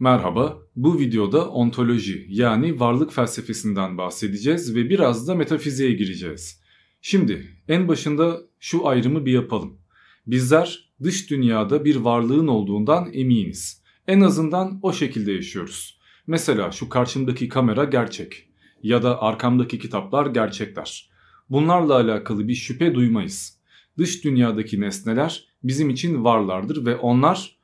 Merhaba, bu videoda ontoloji yani varlık felsefesinden bahsedeceğiz ve biraz da metafiziğe gireceğiz. Şimdi en başında şu ayrımı bir yapalım. Bizler dış dünyada bir varlığın olduğundan eminiz. En azından o şekilde yaşıyoruz. Mesela şu karşımdaki kamera gerçek ya da arkamdaki kitaplar gerçekler. Bunlarla alakalı bir şüphe duymayız. Dış dünyadaki nesneler bizim için varlardır ve onlar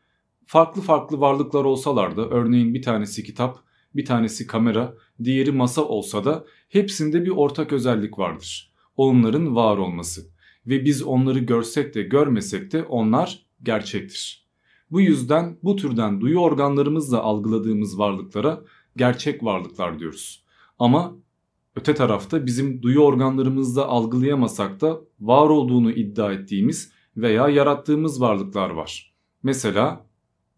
farklı farklı varlıklar olsalar da örneğin bir tanesi kitap, bir tanesi kamera, diğeri masa olsa da hepsinde bir ortak özellik vardır. Onların var olması ve biz onları görsek de görmesek de onlar gerçektir. Bu yüzden bu türden duyu organlarımızla algıladığımız varlıklara gerçek varlıklar diyoruz. Ama öte tarafta bizim duyu organlarımızla algılayamasak da var olduğunu iddia ettiğimiz veya yarattığımız varlıklar var. Mesela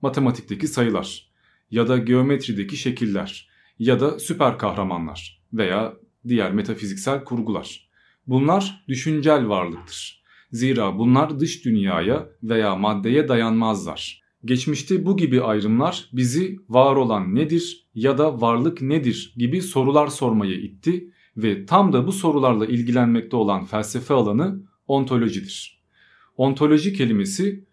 matematikteki sayılar ya da geometrideki şekiller ya da süper kahramanlar veya diğer metafiziksel kurgular. Bunlar düşüncel varlıktır. Zira bunlar dış dünyaya veya maddeye dayanmazlar. Geçmişte bu gibi ayrımlar bizi var olan nedir ya da varlık nedir gibi sorular sormaya itti ve tam da bu sorularla ilgilenmekte olan felsefe alanı ontolojidir. Ontoloji kelimesi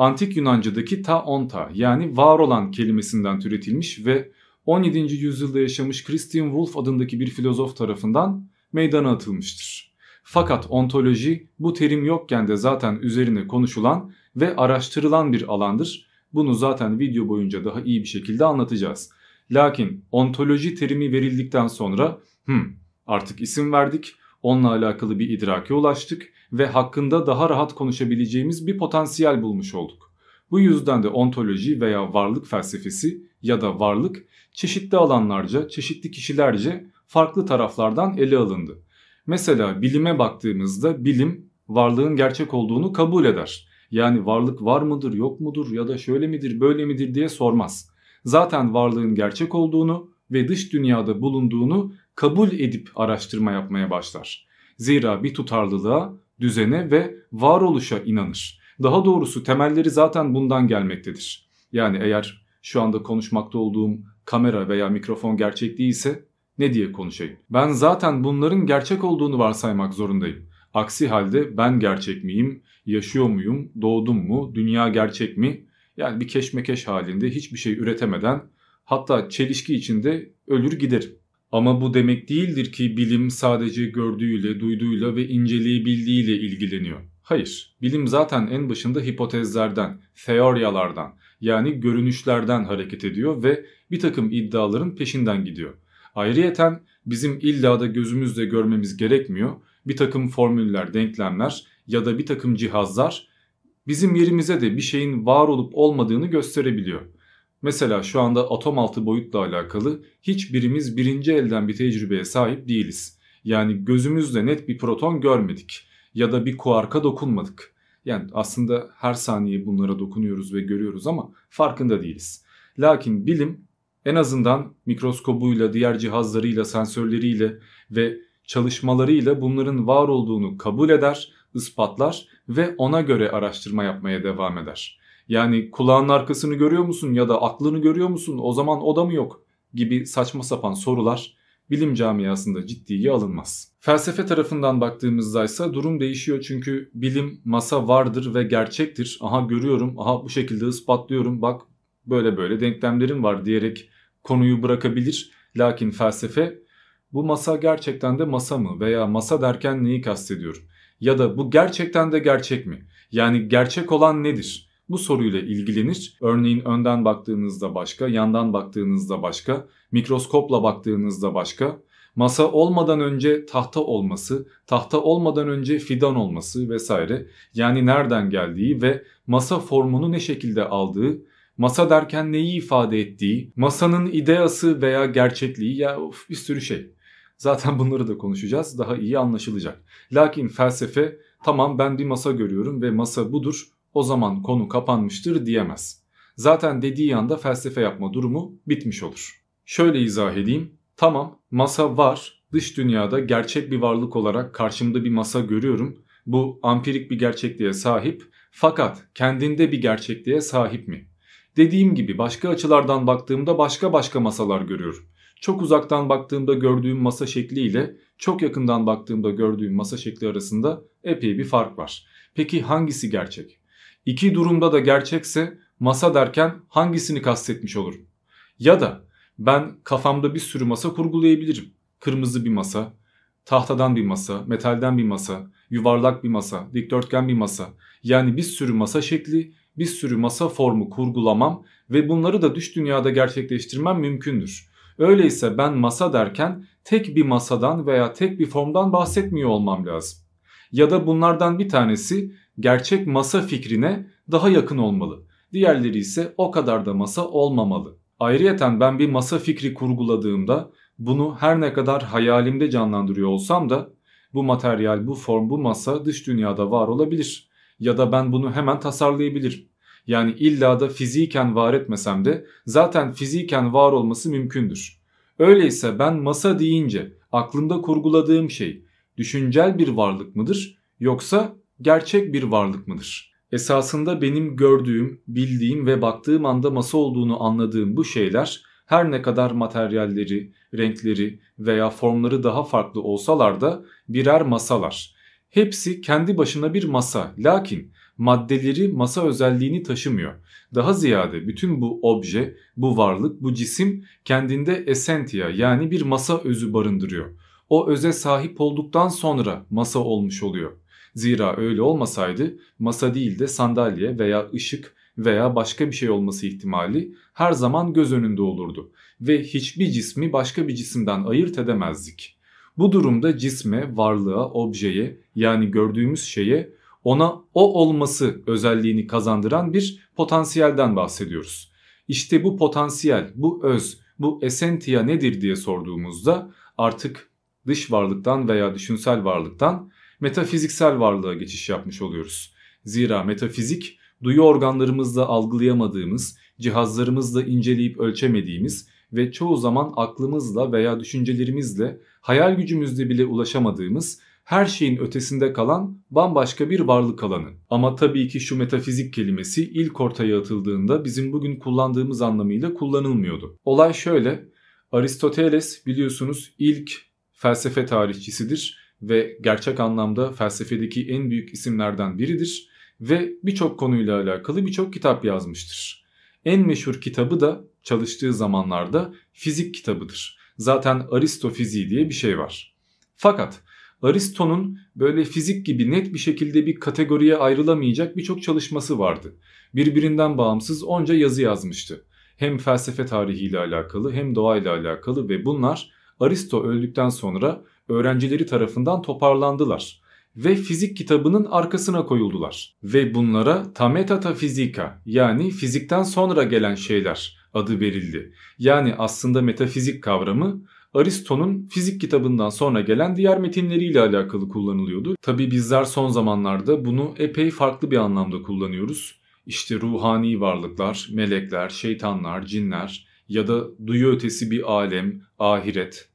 antik Yunanca'daki ta onta yani var olan kelimesinden türetilmiş ve 17. yüzyılda yaşamış Christian Wolff adındaki bir filozof tarafından meydana atılmıştır. Fakat ontoloji bu terim yokken de zaten üzerine konuşulan ve araştırılan bir alandır. Bunu zaten video boyunca daha iyi bir şekilde anlatacağız. Lakin ontoloji terimi verildikten sonra hmm, artık isim verdik, onunla alakalı bir idrake ulaştık ve hakkında daha rahat konuşabileceğimiz bir potansiyel bulmuş olduk. Bu yüzden de ontoloji veya varlık felsefesi ya da varlık çeşitli alanlarca, çeşitli kişilerce farklı taraflardan ele alındı. Mesela bilime baktığımızda bilim varlığın gerçek olduğunu kabul eder. Yani varlık var mıdır, yok mudur ya da şöyle midir, böyle midir diye sormaz. Zaten varlığın gerçek olduğunu ve dış dünyada bulunduğunu kabul edip araştırma yapmaya başlar. Zira bir tutarlılığa düzene ve varoluşa inanır. Daha doğrusu temelleri zaten bundan gelmektedir. Yani eğer şu anda konuşmakta olduğum kamera veya mikrofon gerçek değilse ne diye konuşayım? Ben zaten bunların gerçek olduğunu varsaymak zorundayım. Aksi halde ben gerçek miyim, yaşıyor muyum, doğdum mu, dünya gerçek mi? Yani bir keşmekeş halinde hiçbir şey üretemeden hatta çelişki içinde ölür giderim. Ama bu demek değildir ki bilim sadece gördüğüyle, duyduğuyla ve inceleyebildiğiyle ilgileniyor. Hayır, bilim zaten en başında hipotezlerden, teoryalardan yani görünüşlerden hareket ediyor ve bir takım iddiaların peşinden gidiyor. Ayrıyeten bizim illa da gözümüzle görmemiz gerekmiyor. Bir takım formüller, denklemler ya da bir takım cihazlar bizim yerimize de bir şeyin var olup olmadığını gösterebiliyor. Mesela şu anda atom altı boyutla alakalı hiçbirimiz birinci elden bir tecrübeye sahip değiliz. Yani gözümüzle net bir proton görmedik ya da bir kuarka dokunmadık. Yani aslında her saniye bunlara dokunuyoruz ve görüyoruz ama farkında değiliz. Lakin bilim en azından mikroskobuyla, diğer cihazlarıyla, sensörleriyle ve çalışmalarıyla bunların var olduğunu kabul eder, ispatlar ve ona göre araştırma yapmaya devam eder. Yani kulağın arkasını görüyor musun ya da aklını görüyor musun o zaman o da mı yok gibi saçma sapan sorular bilim camiasında ciddiye alınmaz. Felsefe tarafından baktığımızda ise durum değişiyor çünkü bilim masa vardır ve gerçektir. Aha görüyorum, aha bu şekilde ispatlıyorum bak böyle böyle denklemlerim var diyerek konuyu bırakabilir. Lakin felsefe bu masa gerçekten de masa mı veya masa derken neyi kastediyorum? Ya da bu gerçekten de gerçek mi? Yani gerçek olan nedir? Bu soruyla ilgilenir. Örneğin önden baktığınızda başka, yandan baktığınızda başka, mikroskopla baktığınızda başka. Masa olmadan önce tahta olması, tahta olmadan önce fidan olması vesaire. Yani nereden geldiği ve masa formunu ne şekilde aldığı, masa derken neyi ifade ettiği, masanın ideası veya gerçekliği ya of, bir sürü şey. Zaten bunları da konuşacağız daha iyi anlaşılacak. Lakin felsefe tamam ben bir masa görüyorum ve masa budur o zaman konu kapanmıştır diyemez. Zaten dediği anda felsefe yapma durumu bitmiş olur. Şöyle izah edeyim. Tamam masa var. Dış dünyada gerçek bir varlık olarak karşımda bir masa görüyorum. Bu ampirik bir gerçekliğe sahip fakat kendinde bir gerçekliğe sahip mi? Dediğim gibi başka açılardan baktığımda başka başka masalar görüyorum. Çok uzaktan baktığımda gördüğüm masa şekli ile çok yakından baktığımda gördüğüm masa şekli arasında epey bir fark var. Peki hangisi gerçek? İki durumda da gerçekse masa derken hangisini kastetmiş olurum? Ya da ben kafamda bir sürü masa kurgulayabilirim. Kırmızı bir masa, tahtadan bir masa, metalden bir masa, yuvarlak bir masa, dikdörtgen bir masa. Yani bir sürü masa şekli, bir sürü masa formu kurgulamam ve bunları da düş dünyada gerçekleştirmem mümkündür. Öyleyse ben masa derken tek bir masadan veya tek bir formdan bahsetmiyor olmam lazım. Ya da bunlardan bir tanesi gerçek masa fikrine daha yakın olmalı. Diğerleri ise o kadar da masa olmamalı. Ayrıyeten ben bir masa fikri kurguladığımda bunu her ne kadar hayalimde canlandırıyor olsam da bu materyal, bu form, bu masa dış dünyada var olabilir. Ya da ben bunu hemen tasarlayabilirim. Yani illa da fiziken var etmesem de zaten fiziken var olması mümkündür. Öyleyse ben masa deyince aklımda kurguladığım şey düşüncel bir varlık mıdır yoksa gerçek bir varlık mıdır? Esasında benim gördüğüm, bildiğim ve baktığım anda masa olduğunu anladığım bu şeyler her ne kadar materyalleri, renkleri veya formları daha farklı olsalar da birer masalar. Hepsi kendi başına bir masa lakin maddeleri masa özelliğini taşımıyor. Daha ziyade bütün bu obje, bu varlık, bu cisim kendinde esentia yani bir masa özü barındırıyor. O öze sahip olduktan sonra masa olmuş oluyor. Zira öyle olmasaydı masa değil de sandalye veya ışık veya başka bir şey olması ihtimali her zaman göz önünde olurdu ve hiçbir cismi başka bir cisimden ayırt edemezdik. Bu durumda cisme, varlığa, objeye yani gördüğümüz şeye ona o olması özelliğini kazandıran bir potansiyelden bahsediyoruz. İşte bu potansiyel, bu öz, bu esentia nedir diye sorduğumuzda artık dış varlıktan veya düşünsel varlıktan metafiziksel varlığa geçiş yapmış oluyoruz. Zira metafizik duyu organlarımızla algılayamadığımız, cihazlarımızla inceleyip ölçemediğimiz ve çoğu zaman aklımızla veya düşüncelerimizle hayal gücümüzle bile ulaşamadığımız her şeyin ötesinde kalan bambaşka bir varlık alanı. Ama tabii ki şu metafizik kelimesi ilk ortaya atıldığında bizim bugün kullandığımız anlamıyla kullanılmıyordu. Olay şöyle, Aristoteles biliyorsunuz ilk felsefe tarihçisidir ve gerçek anlamda felsefedeki en büyük isimlerden biridir ve birçok konuyla alakalı birçok kitap yazmıştır. En meşhur kitabı da çalıştığı zamanlarda fizik kitabıdır. Zaten Aristo fiziği diye bir şey var. Fakat Aristo'nun böyle fizik gibi net bir şekilde bir kategoriye ayrılamayacak birçok çalışması vardı. Birbirinden bağımsız onca yazı yazmıştı. Hem felsefe tarihiyle alakalı hem doğayla alakalı ve bunlar Aristo öldükten sonra öğrencileri tarafından toparlandılar ve fizik kitabının arkasına koyuldular. Ve bunlara tametata fizika yani fizikten sonra gelen şeyler adı verildi. Yani aslında metafizik kavramı Aristo'nun fizik kitabından sonra gelen diğer metinleriyle alakalı kullanılıyordu. Tabi bizler son zamanlarda bunu epey farklı bir anlamda kullanıyoruz. İşte ruhani varlıklar, melekler, şeytanlar, cinler ya da duyu ötesi bir alem, ahiret.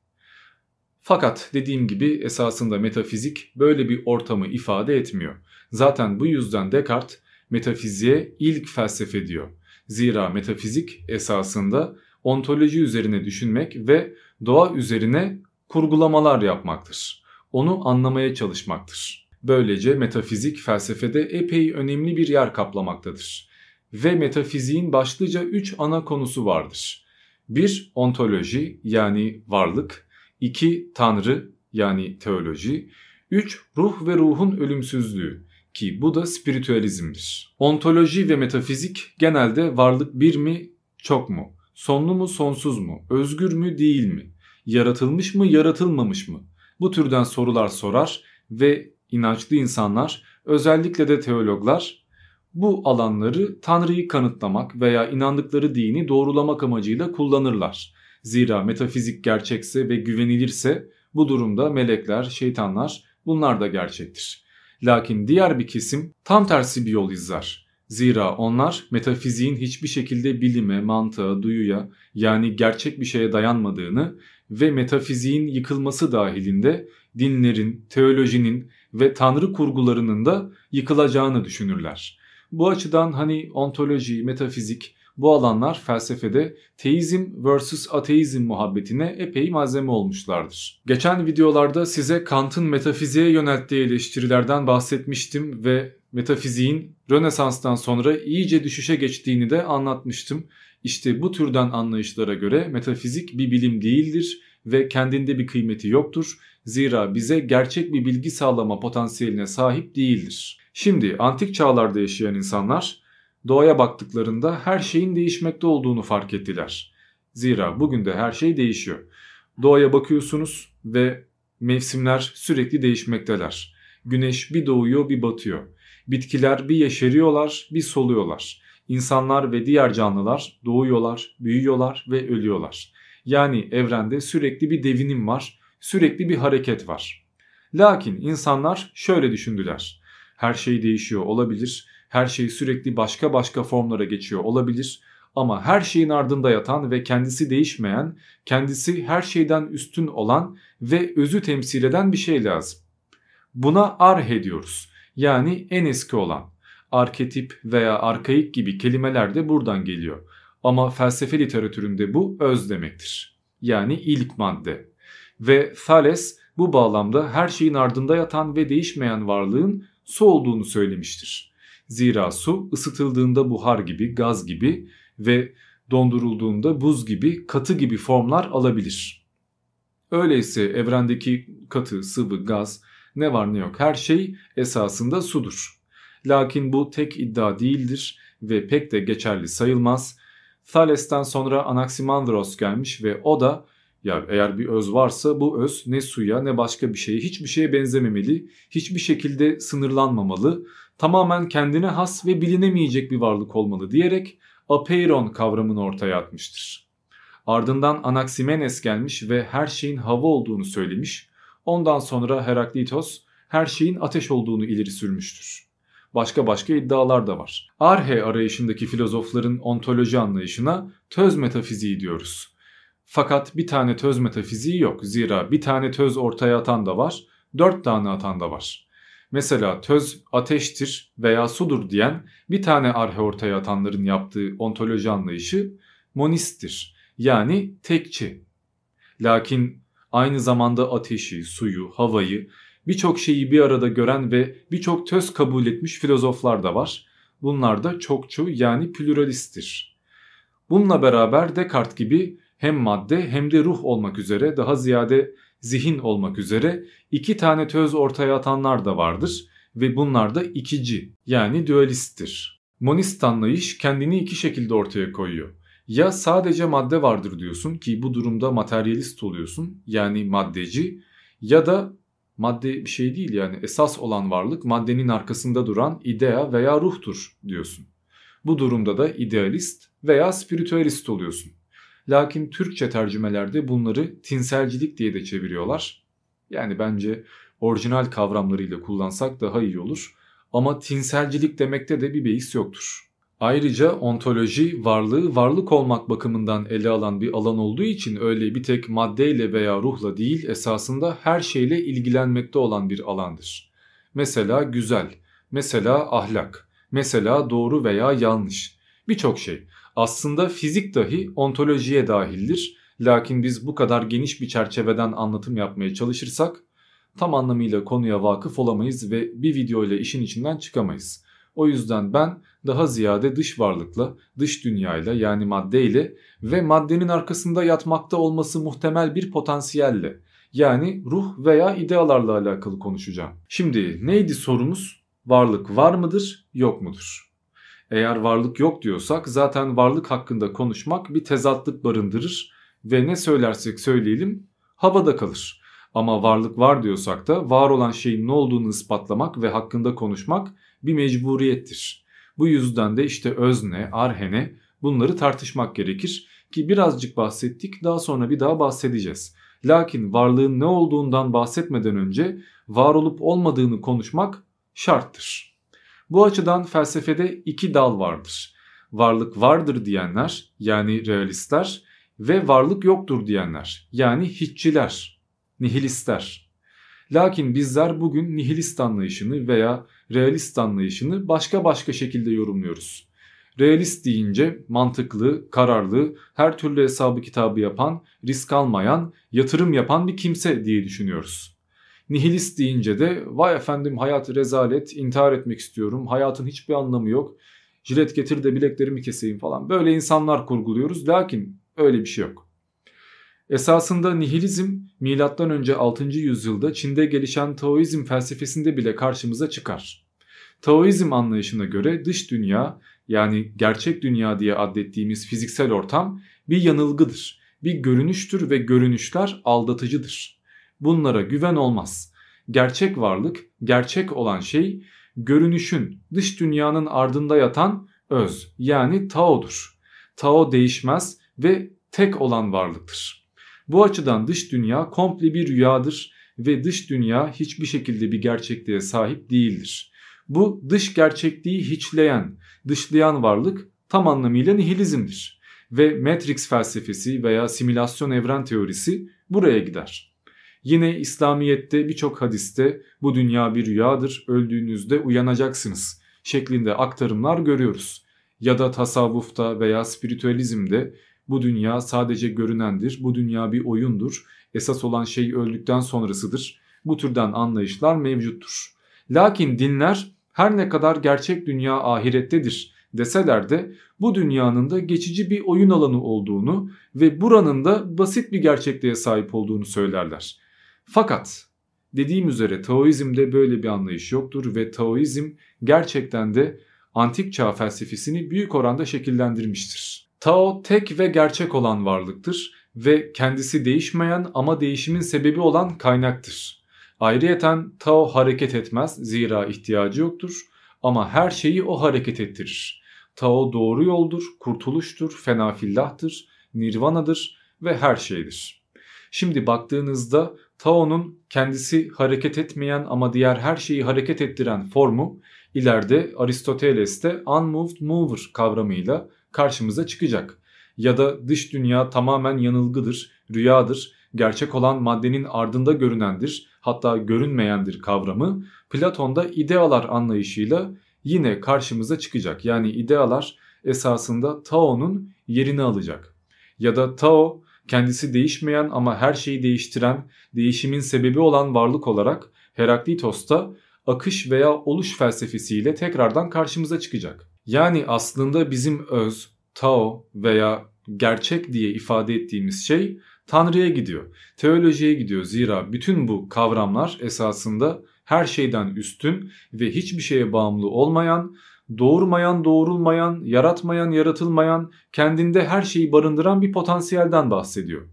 Fakat dediğim gibi esasında metafizik böyle bir ortamı ifade etmiyor. Zaten bu yüzden Descartes metafiziğe ilk felsefe diyor. Zira metafizik esasında ontoloji üzerine düşünmek ve doğa üzerine kurgulamalar yapmaktır. Onu anlamaya çalışmaktır. Böylece metafizik felsefede epey önemli bir yer kaplamaktadır. Ve metafiziğin başlıca 3 ana konusu vardır. 1. Ontoloji yani varlık. 2. Tanrı yani teoloji. 3. Ruh ve ruhun ölümsüzlüğü ki bu da spiritüalizmdir. Ontoloji ve metafizik genelde varlık bir mi çok mu? Sonlu mu sonsuz mu? Özgür mü değil mi? Yaratılmış mı yaratılmamış mı? Bu türden sorular sorar ve inançlı insanlar özellikle de teologlar bu alanları Tanrı'yı kanıtlamak veya inandıkları dini doğrulamak amacıyla kullanırlar. Zira metafizik gerçekse ve güvenilirse bu durumda melekler, şeytanlar bunlar da gerçektir. Lakin diğer bir kesim tam tersi bir yol izler. Zira onlar metafiziğin hiçbir şekilde bilime, mantığa, duyuya yani gerçek bir şeye dayanmadığını ve metafiziğin yıkılması dahilinde dinlerin, teolojinin ve tanrı kurgularının da yıkılacağını düşünürler. Bu açıdan hani ontoloji, metafizik Bu alanlar felsefede teizm vs ateizm muhabbetine epey malzeme olmuşlardır. Geçen videolarda size Kant'ın metafiziğe yönelttiği eleştirilerden bahsetmiştim ve metafiziğin Rönesans'tan sonra iyice düşüşe geçtiğini de anlatmıştım. İşte bu türden anlayışlara göre metafizik bir bilim değildir ve kendinde bir kıymeti yoktur. Zira bize gerçek bir bilgi sağlama potansiyeline sahip değildir. Şimdi antik çağlarda yaşayan insanlar doğaya baktıklarında her şeyin değişmekte olduğunu fark ettiler. Zira bugün de her şey değişiyor. Doğaya bakıyorsunuz ve mevsimler sürekli değişmekteler. Güneş bir doğuyor bir batıyor. Bitkiler bir yeşeriyorlar bir soluyorlar. İnsanlar ve diğer canlılar doğuyorlar, büyüyorlar ve ölüyorlar. Yani evrende sürekli bir devinim var, sürekli bir hareket var. Lakin insanlar şöyle düşündüler. Her şey değişiyor olabilir, her şey sürekli başka başka formlara geçiyor olabilir ama her şeyin ardında yatan ve kendisi değişmeyen, kendisi her şeyden üstün olan ve özü temsil eden bir şey lazım. Buna arhe diyoruz. Yani en eski olan. Arketip veya arkaik gibi kelimeler de buradan geliyor. Ama felsefe literatüründe bu öz demektir. Yani ilk madde. Ve Thales bu bağlamda her şeyin ardında yatan ve değişmeyen varlığın su olduğunu söylemiştir. Zira su ısıtıldığında buhar gibi, gaz gibi ve dondurulduğunda buz gibi, katı gibi formlar alabilir. Öyleyse evrendeki katı, sıvı, gaz ne var ne yok her şey esasında sudur. Lakin bu tek iddia değildir ve pek de geçerli sayılmaz. Thales'ten sonra Anaximandros gelmiş ve o da ya eğer bir öz varsa bu öz ne suya ne başka bir şeye hiçbir şeye benzememeli, hiçbir şekilde sınırlanmamalı, tamamen kendine has ve bilinemeyecek bir varlık olmalı diyerek apeiron kavramını ortaya atmıştır. Ardından Anaximenes gelmiş ve her şeyin hava olduğunu söylemiş. Ondan sonra Heraklitos her şeyin ateş olduğunu ileri sürmüştür. Başka başka iddialar da var. Arhe arayışındaki filozofların ontoloji anlayışına töz metafiziği diyoruz. Fakat bir tane töz metafiziği yok. Zira bir tane töz ortaya atan da var, dört tane atan da var. Mesela töz ateştir veya sudur diyen bir tane arhe ortaya atanların yaptığı ontoloji anlayışı monisttir. Yani tekçi. Lakin aynı zamanda ateşi, suyu, havayı, birçok şeyi bir arada gören ve birçok töz kabul etmiş filozoflar da var. Bunlar da çokçu yani pluralisttir. Bununla beraber Descartes gibi hem madde hem de ruh olmak üzere daha ziyade zihin olmak üzere iki tane töz ortaya atanlar da vardır ve bunlar da ikici yani dualisttir. Monist anlayış kendini iki şekilde ortaya koyuyor. Ya sadece madde vardır diyorsun ki bu durumda materyalist oluyorsun yani maddeci ya da madde bir şey değil yani esas olan varlık maddenin arkasında duran idea veya ruhtur diyorsun. Bu durumda da idealist veya spiritüalist oluyorsun. Lakin Türkçe tercümelerde bunları tinselcilik diye de çeviriyorlar. Yani bence orijinal kavramlarıyla kullansak daha iyi olur. Ama tinselcilik demekte de bir beis yoktur. Ayrıca ontoloji varlığı varlık olmak bakımından ele alan bir alan olduğu için öyle bir tek maddeyle veya ruhla değil esasında her şeyle ilgilenmekte olan bir alandır. Mesela güzel, mesela ahlak, mesela doğru veya yanlış. Birçok şey. Aslında fizik dahi ontolojiye dahildir. Lakin biz bu kadar geniş bir çerçeveden anlatım yapmaya çalışırsak tam anlamıyla konuya vakıf olamayız ve bir video ile işin içinden çıkamayız. O yüzden ben daha ziyade dış varlıkla, dış dünyayla yani maddeyle ve maddenin arkasında yatmakta olması muhtemel bir potansiyelle yani ruh veya idealarla alakalı konuşacağım. Şimdi neydi sorumuz? Varlık var mıdır, yok mudur? Eğer varlık yok diyorsak zaten varlık hakkında konuşmak bir tezatlık barındırır ve ne söylersek söyleyelim havada kalır. Ama varlık var diyorsak da var olan şeyin ne olduğunu ispatlamak ve hakkında konuşmak bir mecburiyettir. Bu yüzden de işte özne, arhene bunları tartışmak gerekir ki birazcık bahsettik daha sonra bir daha bahsedeceğiz. Lakin varlığın ne olduğundan bahsetmeden önce var olup olmadığını konuşmak şarttır. Bu açıdan felsefede iki dal vardır. Varlık vardır diyenler yani realistler ve varlık yoktur diyenler yani hiççiler, nihilistler. Lakin bizler bugün nihilist anlayışını veya realist anlayışını başka başka şekilde yorumluyoruz. Realist deyince mantıklı, kararlı, her türlü hesabı kitabı yapan, risk almayan, yatırım yapan bir kimse diye düşünüyoruz. Nihilist deyince de vay efendim hayat rezalet, intihar etmek istiyorum, hayatın hiçbir anlamı yok, jilet getir de bileklerimi keseyim falan. Böyle insanlar kurguluyoruz lakin öyle bir şey yok. Esasında nihilizm M.Ö. 6. yüzyılda Çin'de gelişen Taoizm felsefesinde bile karşımıza çıkar. Taoizm anlayışına göre dış dünya yani gerçek dünya diye adettiğimiz fiziksel ortam bir yanılgıdır. Bir görünüştür ve görünüşler aldatıcıdır. Bunlara güven olmaz. Gerçek varlık, gerçek olan şey görünüşün, dış dünyanın ardında yatan öz yani Tao'dur. Tao değişmez ve tek olan varlıktır. Bu açıdan dış dünya komple bir rüyadır ve dış dünya hiçbir şekilde bir gerçekliğe sahip değildir. Bu dış gerçekliği hiçleyen, dışlayan varlık tam anlamıyla nihilizmdir. Ve Matrix felsefesi veya simülasyon evren teorisi buraya gider. Yine İslamiyet'te birçok hadiste bu dünya bir rüyadır, öldüğünüzde uyanacaksınız şeklinde aktarımlar görüyoruz. Ya da tasavvufta veya spiritüalizmde bu dünya sadece görünendir, bu dünya bir oyundur, esas olan şey öldükten sonrasıdır. Bu türden anlayışlar mevcuttur. Lakin dinler her ne kadar gerçek dünya ahirettedir deseler de bu dünyanın da geçici bir oyun alanı olduğunu ve buranın da basit bir gerçekliğe sahip olduğunu söylerler. Fakat dediğim üzere Taoizm'de böyle bir anlayış yoktur ve Taoizm gerçekten de antik çağ felsefesini büyük oranda şekillendirmiştir. Tao tek ve gerçek olan varlıktır ve kendisi değişmeyen ama değişimin sebebi olan kaynaktır. Ayrıyeten Tao hareket etmez zira ihtiyacı yoktur ama her şeyi o hareket ettirir. Tao doğru yoldur, kurtuluştur, fenafillahtır, nirvanadır ve her şeydir. Şimdi baktığınızda Tao'nun kendisi hareket etmeyen ama diğer her şeyi hareket ettiren formu ileride Aristoteles'te unmoved mover kavramıyla karşımıza çıkacak. Ya da dış dünya tamamen yanılgıdır, rüyadır, gerçek olan maddenin ardında görünendir, hatta görünmeyendir kavramı Platon'da idealar anlayışıyla yine karşımıza çıkacak. Yani idealar esasında Tao'nun yerini alacak. Ya da Tao kendisi değişmeyen ama her şeyi değiştiren, değişimin sebebi olan varlık olarak Heraklitos'ta akış veya oluş felsefesiyle tekrardan karşımıza çıkacak. Yani aslında bizim öz, Tao veya gerçek diye ifade ettiğimiz şey Tanrı'ya gidiyor. Teolojiye gidiyor. Zira bütün bu kavramlar esasında her şeyden üstün ve hiçbir şeye bağımlı olmayan, doğurmayan, doğurulmayan, yaratmayan, yaratılmayan, kendinde her şeyi barındıran bir potansiyelden bahsediyor.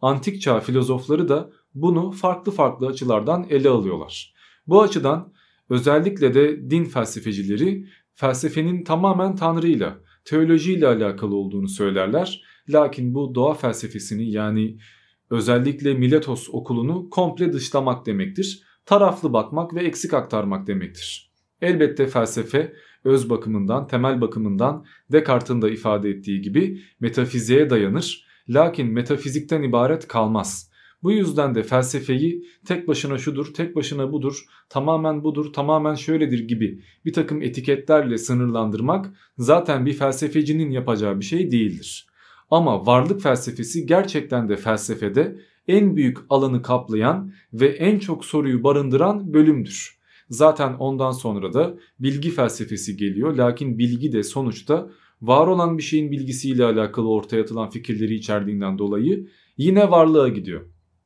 Antik çağ filozofları da bunu farklı farklı açılardan ele alıyorlar. Bu açıdan özellikle de din felsefecileri felsefenin tamamen Tanrı'yla, teolojiyle alakalı olduğunu söylerler. Lakin bu doğa felsefesini yani özellikle Miletos okulunu komple dışlamak demektir. Taraflı bakmak ve eksik aktarmak demektir. Elbette felsefe öz bakımından, temel bakımından Descartes'in da ifade ettiği gibi metafiziğe dayanır. Lakin metafizikten ibaret kalmaz. Bu yüzden de felsefeyi tek başına şudur, tek başına budur, tamamen budur, tamamen şöyledir gibi bir takım etiketlerle sınırlandırmak zaten bir felsefecinin yapacağı bir şey değildir. Ama varlık felsefesi gerçekten de felsefede en büyük alanı kaplayan ve en çok soruyu barındıran bölümdür. Zaten ondan sonra da bilgi felsefesi geliyor. Lakin bilgi de sonuçta var olan bir şeyin bilgisiyle alakalı ortaya atılan fikirleri içerdiğinden dolayı yine varlığa gidiyor.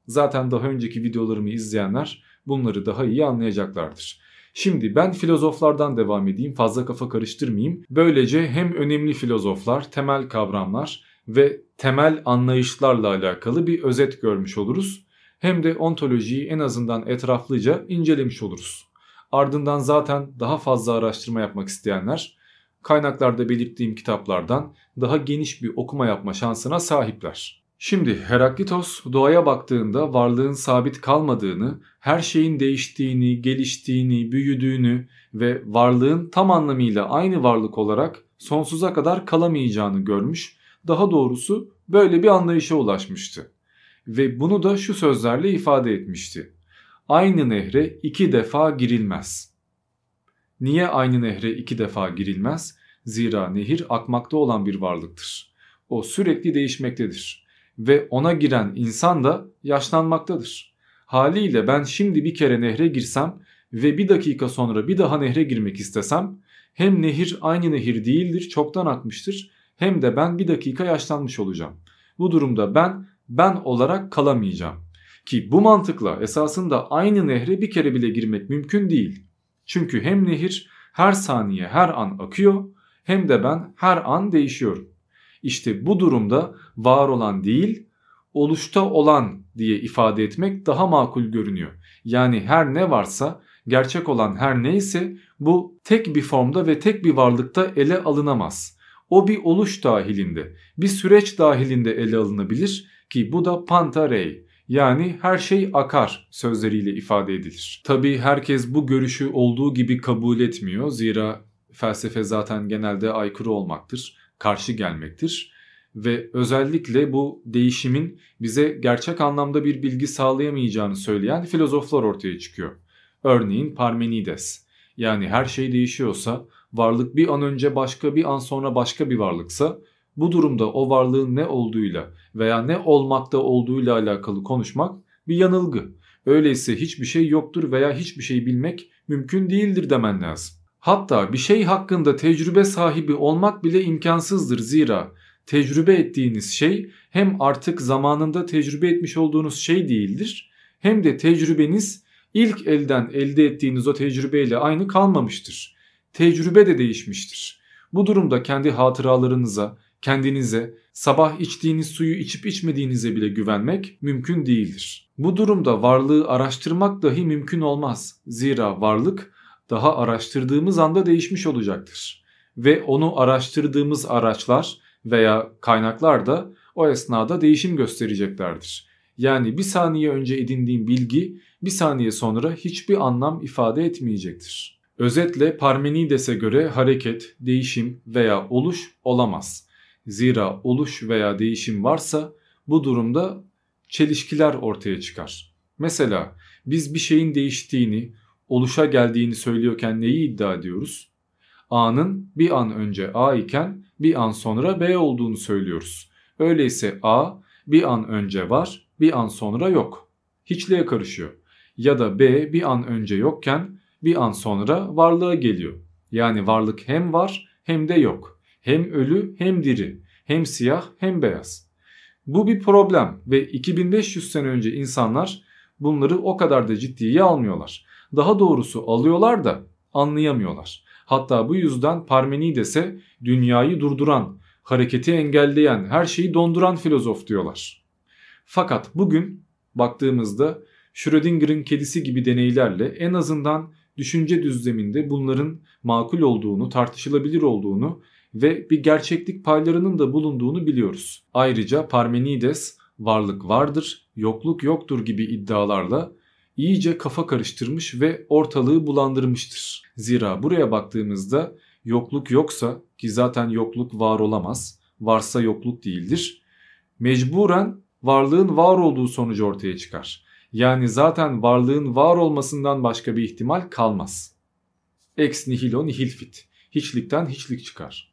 Zaten daha önceki videolarımı izleyenler bunları daha iyi anlayacaklardır. Şimdi ben filozoflardan devam edeyim fazla kafa karıştırmayayım. Böylece hem önemli filozoflar, temel kavramlar ve temel anlayışlarla alakalı bir özet görmüş oluruz. Hem de ontolojiyi en azından etraflıca incelemiş oluruz. Ardından zaten daha fazla araştırma yapmak isteyenler kaynaklarda belirttiğim kitaplardan daha geniş bir okuma yapma şansına sahipler. Şimdi Heraklitos doğaya baktığında varlığın sabit kalmadığını, her şeyin değiştiğini, geliştiğini, büyüdüğünü ve varlığın tam anlamıyla aynı varlık olarak sonsuza kadar kalamayacağını görmüş. Daha doğrusu böyle bir anlayışa ulaşmıştı. Ve bunu da şu sözlerle ifade etmişti aynı nehre iki defa girilmez. Niye aynı nehre iki defa girilmez? Zira nehir akmakta olan bir varlıktır. O sürekli değişmektedir ve ona giren insan da yaşlanmaktadır. Haliyle ben şimdi bir kere nehre girsem ve bir dakika sonra bir daha nehre girmek istesem hem nehir aynı nehir değildir çoktan akmıştır hem de ben bir dakika yaşlanmış olacağım. Bu durumda ben ben olarak kalamayacağım. Ki bu mantıkla esasında aynı nehre bir kere bile girmek mümkün değil. Çünkü hem nehir her saniye her an akıyor hem de ben her an değişiyorum. İşte bu durumda var olan değil oluşta olan diye ifade etmek daha makul görünüyor. Yani her ne varsa gerçek olan her neyse bu tek bir formda ve tek bir varlıkta ele alınamaz. O bir oluş dahilinde, bir süreç dahilinde ele alınabilir ki bu da pantarei yani her şey akar sözleriyle ifade edilir. Tabi herkes bu görüşü olduğu gibi kabul etmiyor. Zira felsefe zaten genelde aykırı olmaktır, karşı gelmektir. Ve özellikle bu değişimin bize gerçek anlamda bir bilgi sağlayamayacağını söyleyen filozoflar ortaya çıkıyor. Örneğin Parmenides. Yani her şey değişiyorsa, varlık bir an önce başka bir an sonra başka bir varlıksa bu durumda o varlığın ne olduğuyla veya ne olmakta olduğuyla alakalı konuşmak bir yanılgı. Öyleyse hiçbir şey yoktur veya hiçbir şey bilmek mümkün değildir demen lazım. Hatta bir şey hakkında tecrübe sahibi olmak bile imkansızdır zira tecrübe ettiğiniz şey hem artık zamanında tecrübe etmiş olduğunuz şey değildir hem de tecrübeniz ilk elden elde ettiğiniz o tecrübeyle aynı kalmamıştır. Tecrübe de değişmiştir. Bu durumda kendi hatıralarınıza, kendinize, sabah içtiğiniz suyu içip içmediğinize bile güvenmek mümkün değildir. Bu durumda varlığı araştırmak dahi mümkün olmaz. Zira varlık daha araştırdığımız anda değişmiş olacaktır. Ve onu araştırdığımız araçlar veya kaynaklar da o esnada değişim göstereceklerdir. Yani bir saniye önce edindiğim bilgi bir saniye sonra hiçbir anlam ifade etmeyecektir. Özetle Parmenides'e göre hareket, değişim veya oluş olamaz. Zira oluş veya değişim varsa bu durumda çelişkiler ortaya çıkar. Mesela biz bir şeyin değiştiğini, oluşa geldiğini söylüyorken neyi iddia ediyoruz? A'nın bir an önce A iken bir an sonra B olduğunu söylüyoruz. Öyleyse A bir an önce var, bir an sonra yok. Hiçliğe karışıyor. Ya da B bir an önce yokken bir an sonra varlığa geliyor. Yani varlık hem var hem de yok. Hem ölü hem diri. Hem siyah hem beyaz. Bu bir problem ve 2500 sene önce insanlar bunları o kadar da ciddiye almıyorlar. Daha doğrusu alıyorlar da anlayamıyorlar. Hatta bu yüzden Parmenides'e dünyayı durduran, hareketi engelleyen, her şeyi donduran filozof diyorlar. Fakat bugün baktığımızda Schrödinger'in kedisi gibi deneylerle en azından düşünce düzleminde bunların makul olduğunu, tartışılabilir olduğunu ve bir gerçeklik paylarının da bulunduğunu biliyoruz. Ayrıca Parmenides varlık vardır, yokluk yoktur gibi iddialarla iyice kafa karıştırmış ve ortalığı bulandırmıştır. Zira buraya baktığımızda yokluk yoksa ki zaten yokluk var olamaz, varsa yokluk değildir. Mecburen varlığın var olduğu sonucu ortaya çıkar. Yani zaten varlığın var olmasından başka bir ihtimal kalmaz. Ex nihilo nihil fit. Hiçlikten hiçlik çıkar.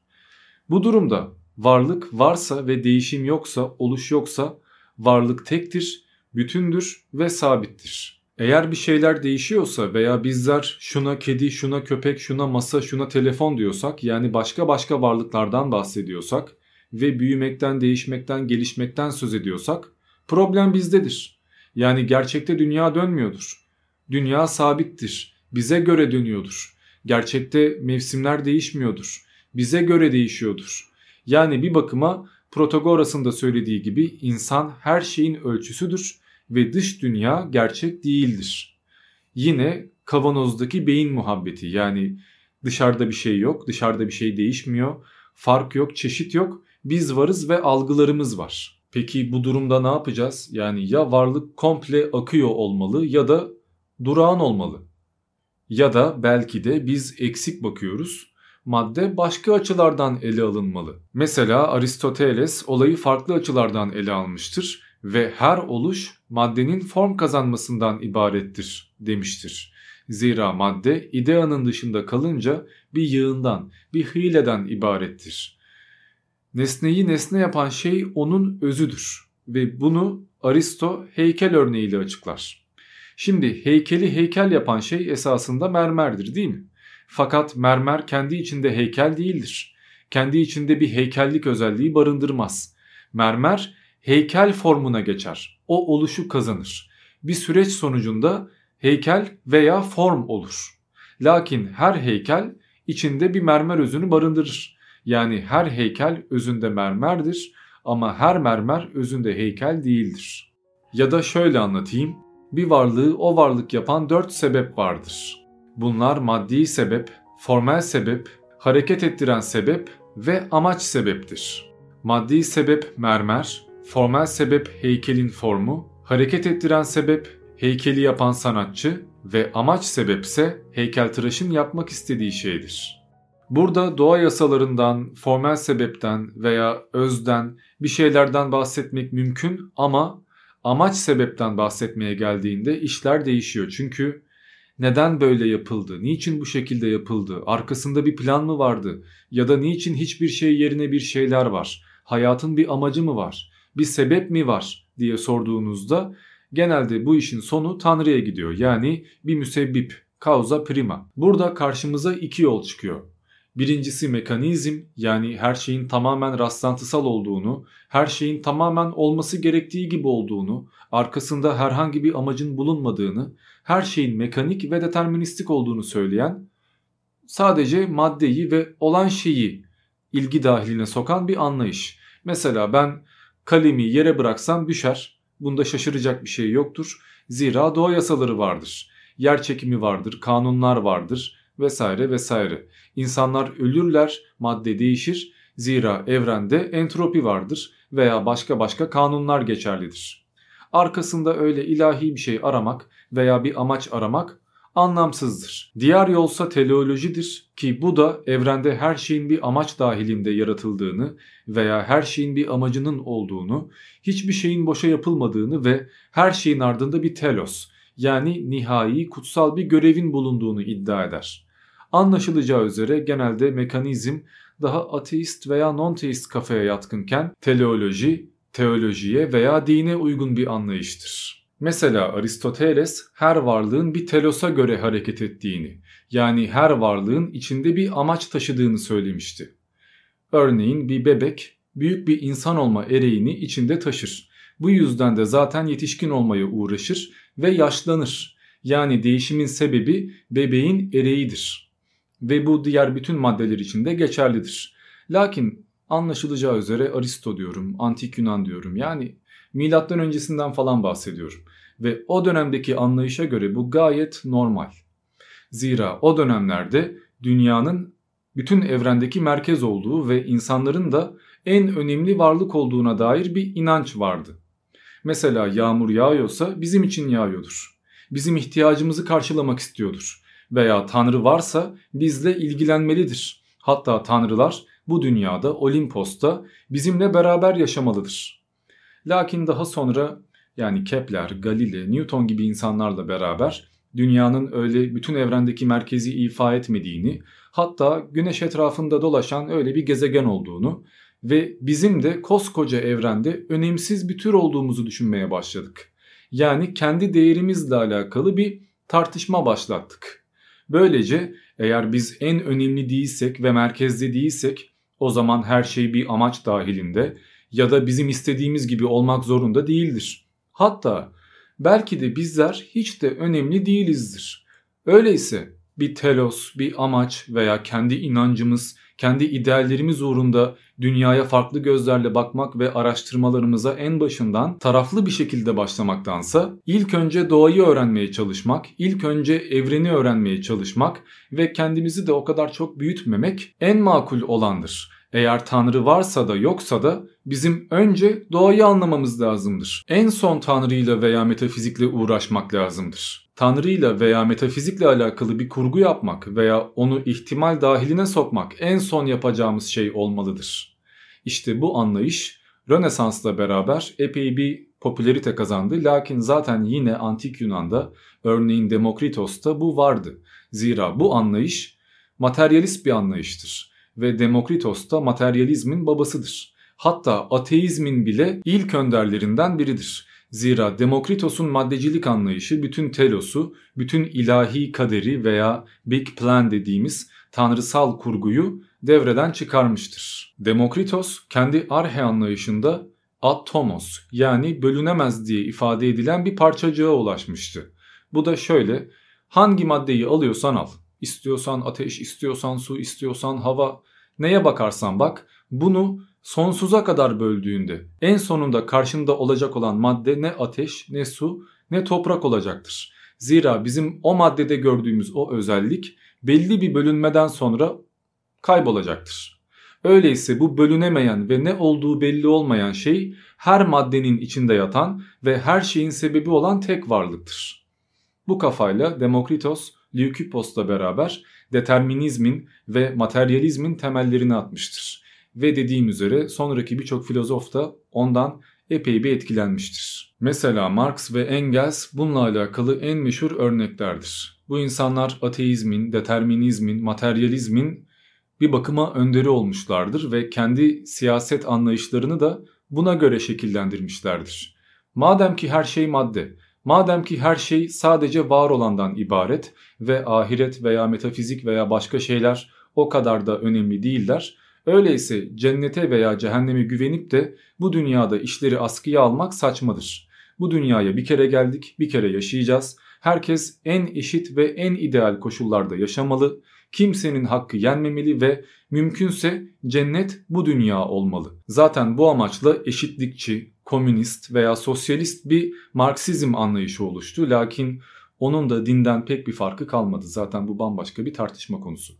Bu durumda varlık varsa ve değişim yoksa, oluş yoksa varlık tektir, bütündür ve sabittir. Eğer bir şeyler değişiyorsa veya bizler şuna kedi, şuna köpek, şuna masa, şuna telefon diyorsak yani başka başka varlıklardan bahsediyorsak ve büyümekten, değişmekten, gelişmekten söz ediyorsak problem bizdedir. Yani gerçekte dünya dönmüyordur. Dünya sabittir. Bize göre dönüyordur. Gerçekte mevsimler değişmiyordur. Bize göre değişiyordur. Yani bir bakıma Protagoras'ın da söylediği gibi insan her şeyin ölçüsüdür ve dış dünya gerçek değildir. Yine kavanozdaki beyin muhabbeti yani dışarıda bir şey yok, dışarıda bir şey değişmiyor, fark yok, çeşit yok, biz varız ve algılarımız var. Peki bu durumda ne yapacağız? Yani ya varlık komple akıyor olmalı ya da durağan olmalı. Ya da belki de biz eksik bakıyoruz. Madde başka açılardan ele alınmalı. Mesela Aristoteles olayı farklı açılardan ele almıştır ve her oluş maddenin form kazanmasından ibarettir demiştir. Zira madde ideanın dışında kalınca bir yığından, bir hileden ibarettir. Nesneyi nesne yapan şey onun özüdür ve bunu Aristo heykel örneğiyle açıklar. Şimdi heykeli heykel yapan şey esasında mermerdir değil mi? Fakat mermer kendi içinde heykel değildir. Kendi içinde bir heykellik özelliği barındırmaz. Mermer heykel formuna geçer. O oluşu kazanır. Bir süreç sonucunda heykel veya form olur. Lakin her heykel içinde bir mermer özünü barındırır. Yani her heykel özünde mermerdir ama her mermer özünde heykel değildir. Ya da şöyle anlatayım. Bir varlığı o varlık yapan dört sebep vardır. Bunlar maddi sebep, formel sebep, hareket ettiren sebep ve amaç sebeptir. Maddi sebep mermer, formel sebep heykelin formu, hareket ettiren sebep heykeli yapan sanatçı ve amaç sebepse heykeltıraşın yapmak istediği şeydir. Burada doğa yasalarından, formel sebepten veya özden bir şeylerden bahsetmek mümkün ama amaç sebepten bahsetmeye geldiğinde işler değişiyor. Çünkü neden böyle yapıldı, niçin bu şekilde yapıldı, arkasında bir plan mı vardı ya da niçin hiçbir şey yerine bir şeyler var, hayatın bir amacı mı var, bir sebep mi var diye sorduğunuzda genelde bu işin sonu Tanrı'ya gidiyor. Yani bir müsebbip, causa prima. Burada karşımıza iki yol çıkıyor. Birincisi mekanizm yani her şeyin tamamen rastlantısal olduğunu, her şeyin tamamen olması gerektiği gibi olduğunu, arkasında herhangi bir amacın bulunmadığını, her şeyin mekanik ve deterministik olduğunu söyleyen, sadece maddeyi ve olan şeyi ilgi dahiline sokan bir anlayış. Mesela ben kalemi yere bıraksam düşer. Bunda şaşıracak bir şey yoktur. Zira doğa yasaları vardır. Yer çekimi vardır, kanunlar vardır vesaire vesaire. İnsanlar ölürler, madde değişir. Zira evrende entropi vardır veya başka başka kanunlar geçerlidir. Arkasında öyle ilahi bir şey aramak veya bir amaç aramak anlamsızdır. Diğer yolsa teleolojidir ki bu da evrende her şeyin bir amaç dahilinde yaratıldığını veya her şeyin bir amacının olduğunu, hiçbir şeyin boşa yapılmadığını ve her şeyin ardında bir telos yani nihai kutsal bir görevin bulunduğunu iddia eder. Anlaşılacağı üzere genelde mekanizm daha ateist veya non-teist kafaya yatkınken teleoloji, teolojiye veya dine uygun bir anlayıştır. Mesela Aristoteles her varlığın bir telosa göre hareket ettiğini, yani her varlığın içinde bir amaç taşıdığını söylemişti. Örneğin bir bebek büyük bir insan olma ereğini içinde taşır. Bu yüzden de zaten yetişkin olmaya uğraşır ve yaşlanır. Yani değişimin sebebi bebeğin ereğidir. Ve bu diğer bütün maddeler için de geçerlidir. Lakin anlaşılacağı üzere Aristo diyorum, Antik Yunan diyorum. Yani milattan öncesinden falan bahsediyorum. Ve o dönemdeki anlayışa göre bu gayet normal. Zira o dönemlerde dünyanın bütün evrendeki merkez olduğu ve insanların da en önemli varlık olduğuna dair bir inanç vardı. Mesela yağmur yağıyorsa bizim için yağıyordur. Bizim ihtiyacımızı karşılamak istiyordur. Veya tanrı varsa bizle ilgilenmelidir. Hatta tanrılar bu dünyada Olimpos'ta bizimle beraber yaşamalıdır. Lakin daha sonra yani Kepler, Galile, Newton gibi insanlarla beraber dünyanın öyle bütün evrendeki merkezi ifa etmediğini, hatta güneş etrafında dolaşan öyle bir gezegen olduğunu ve bizim de koskoca evrende önemsiz bir tür olduğumuzu düşünmeye başladık. Yani kendi değerimizle alakalı bir tartışma başlattık. Böylece eğer biz en önemli değilsek ve merkezde değilsek o zaman her şey bir amaç dahilinde ya da bizim istediğimiz gibi olmak zorunda değildir. Hatta belki de bizler hiç de önemli değilizdir. Öyleyse bir telos, bir amaç veya kendi inancımız, kendi ideallerimiz uğrunda dünyaya farklı gözlerle bakmak ve araştırmalarımıza en başından taraflı bir şekilde başlamaktansa ilk önce doğayı öğrenmeye çalışmak, ilk önce evreni öğrenmeye çalışmak ve kendimizi de o kadar çok büyütmemek en makul olandır. Eğer Tanrı varsa da yoksa da bizim önce doğayı anlamamız lazımdır. En son Tanrı'yla veya metafizikle uğraşmak lazımdır. Tanrı'yla veya metafizikle alakalı bir kurgu yapmak veya onu ihtimal dahiline sokmak en son yapacağımız şey olmalıdır. İşte bu anlayış Rönesans'la beraber epey bir popülerite kazandı. Lakin zaten yine antik Yunan'da örneğin Demokritos'ta bu vardı. Zira bu anlayış materyalist bir anlayıştır ve Demokritos da materyalizmin babasıdır. Hatta ateizmin bile ilk önderlerinden biridir. Zira Demokritos'un maddecilik anlayışı bütün telosu, bütün ilahi kaderi veya Big Plan dediğimiz tanrısal kurguyu devreden çıkarmıştır. Demokritos kendi arhe anlayışında atomos yani bölünemez diye ifade edilen bir parçacığa ulaşmıştı. Bu da şöyle hangi maddeyi alıyorsan al. İstiyorsan ateş, istiyorsan su, istiyorsan hava neye bakarsan bak bunu sonsuza kadar böldüğünde en sonunda karşında olacak olan madde ne ateş, ne su, ne toprak olacaktır. Zira bizim o maddede gördüğümüz o özellik belli bir bölünmeden sonra kaybolacaktır. Öyleyse bu bölünemeyen ve ne olduğu belli olmayan şey her maddenin içinde yatan ve her şeyin sebebi olan tek varlıktır. Bu kafayla Demokritos, Leukipos'la beraber determinizmin ve materyalizmin temellerini atmıştır. Ve dediğim üzere sonraki birçok filozof da ondan epey bir etkilenmiştir. Mesela Marx ve Engels bununla alakalı en meşhur örneklerdir. Bu insanlar ateizmin, determinizmin, materyalizmin bir bakıma önderi olmuşlardır ve kendi siyaset anlayışlarını da buna göre şekillendirmişlerdir. Madem ki her şey madde, madem ki her şey sadece var olandan ibaret ve ahiret veya metafizik veya başka şeyler o kadar da önemli değiller, öyleyse cennete veya cehenneme güvenip de bu dünyada işleri askıya almak saçmadır. Bu dünyaya bir kere geldik, bir kere yaşayacağız. Herkes en eşit ve en ideal koşullarda yaşamalı kimsenin hakkı yenmemeli ve mümkünse cennet bu dünya olmalı. Zaten bu amaçla eşitlikçi, komünist veya sosyalist bir Marksizm anlayışı oluştu. Lakin onun da dinden pek bir farkı kalmadı. Zaten bu bambaşka bir tartışma konusu.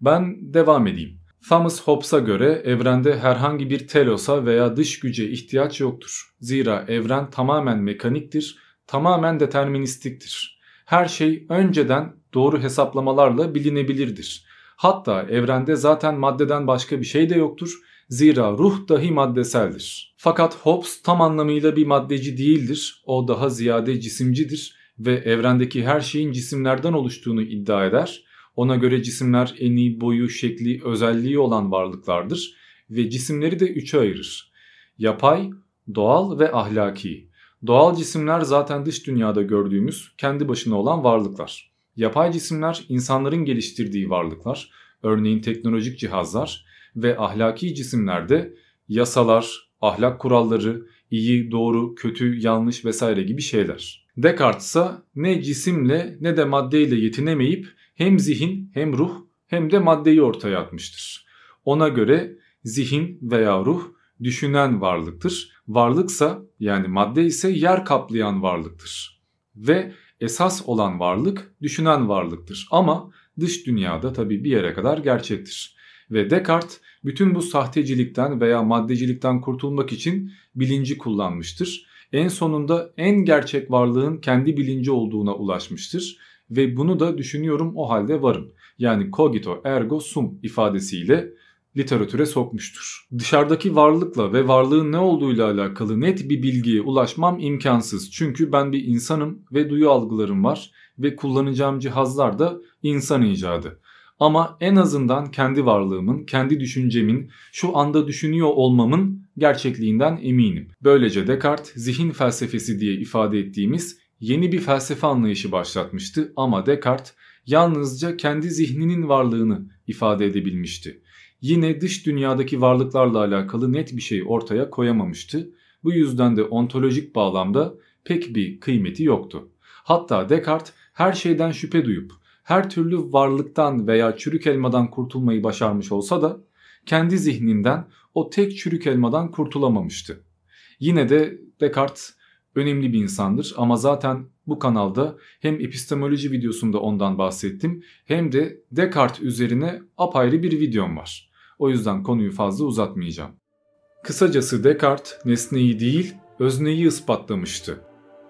Ben devam edeyim. Thomas Hobbes'a göre evrende herhangi bir telosa veya dış güce ihtiyaç yoktur. Zira evren tamamen mekaniktir, tamamen deterministiktir. Her şey önceden doğru hesaplamalarla bilinebilirdir. Hatta evrende zaten maddeden başka bir şey de yoktur. Zira ruh dahi maddeseldir. Fakat Hobbes tam anlamıyla bir maddeci değildir. O daha ziyade cisimcidir ve evrendeki her şeyin cisimlerden oluştuğunu iddia eder. Ona göre cisimler eni, boyu, şekli, özelliği olan varlıklardır ve cisimleri de üçe ayırır. Yapay, doğal ve ahlaki. Doğal cisimler zaten dış dünyada gördüğümüz kendi başına olan varlıklar. Yapay cisimler insanların geliştirdiği varlıklar, örneğin teknolojik cihazlar ve ahlaki cisimlerde yasalar, ahlak kuralları, iyi, doğru, kötü, yanlış vesaire gibi şeyler. Descartes ise ne cisimle ne de maddeyle yetinemeyip hem zihin hem ruh hem de maddeyi ortaya atmıştır. Ona göre zihin veya ruh düşünen varlıktır. Varlıksa yani madde ise yer kaplayan varlıktır. Ve esas olan varlık düşünen varlıktır. Ama dış dünyada tabi bir yere kadar gerçektir. Ve Descartes bütün bu sahtecilikten veya maddecilikten kurtulmak için bilinci kullanmıştır. En sonunda en gerçek varlığın kendi bilinci olduğuna ulaşmıştır. Ve bunu da düşünüyorum o halde varım. Yani cogito ergo sum ifadesiyle literatüre sokmuştur. Dışarıdaki varlıkla ve varlığın ne olduğuyla alakalı net bir bilgiye ulaşmam imkansız. Çünkü ben bir insanım ve duyu algılarım var ve kullanacağım cihazlar da insan icadı. Ama en azından kendi varlığımın, kendi düşüncemin, şu anda düşünüyor olmamın gerçekliğinden eminim. Böylece Descartes zihin felsefesi diye ifade ettiğimiz yeni bir felsefe anlayışı başlatmıştı ama Descartes yalnızca kendi zihninin varlığını ifade edebilmişti yine dış dünyadaki varlıklarla alakalı net bir şey ortaya koyamamıştı. Bu yüzden de ontolojik bağlamda pek bir kıymeti yoktu. Hatta Descartes her şeyden şüphe duyup her türlü varlıktan veya çürük elmadan kurtulmayı başarmış olsa da kendi zihninden o tek çürük elmadan kurtulamamıştı. Yine de Descartes önemli bir insandır ama zaten bu kanalda hem epistemoloji videosunda ondan bahsettim hem de Descartes üzerine apayrı bir videom var. O yüzden konuyu fazla uzatmayacağım. Kısacası Descartes nesneyi değil özneyi ispatlamıştı.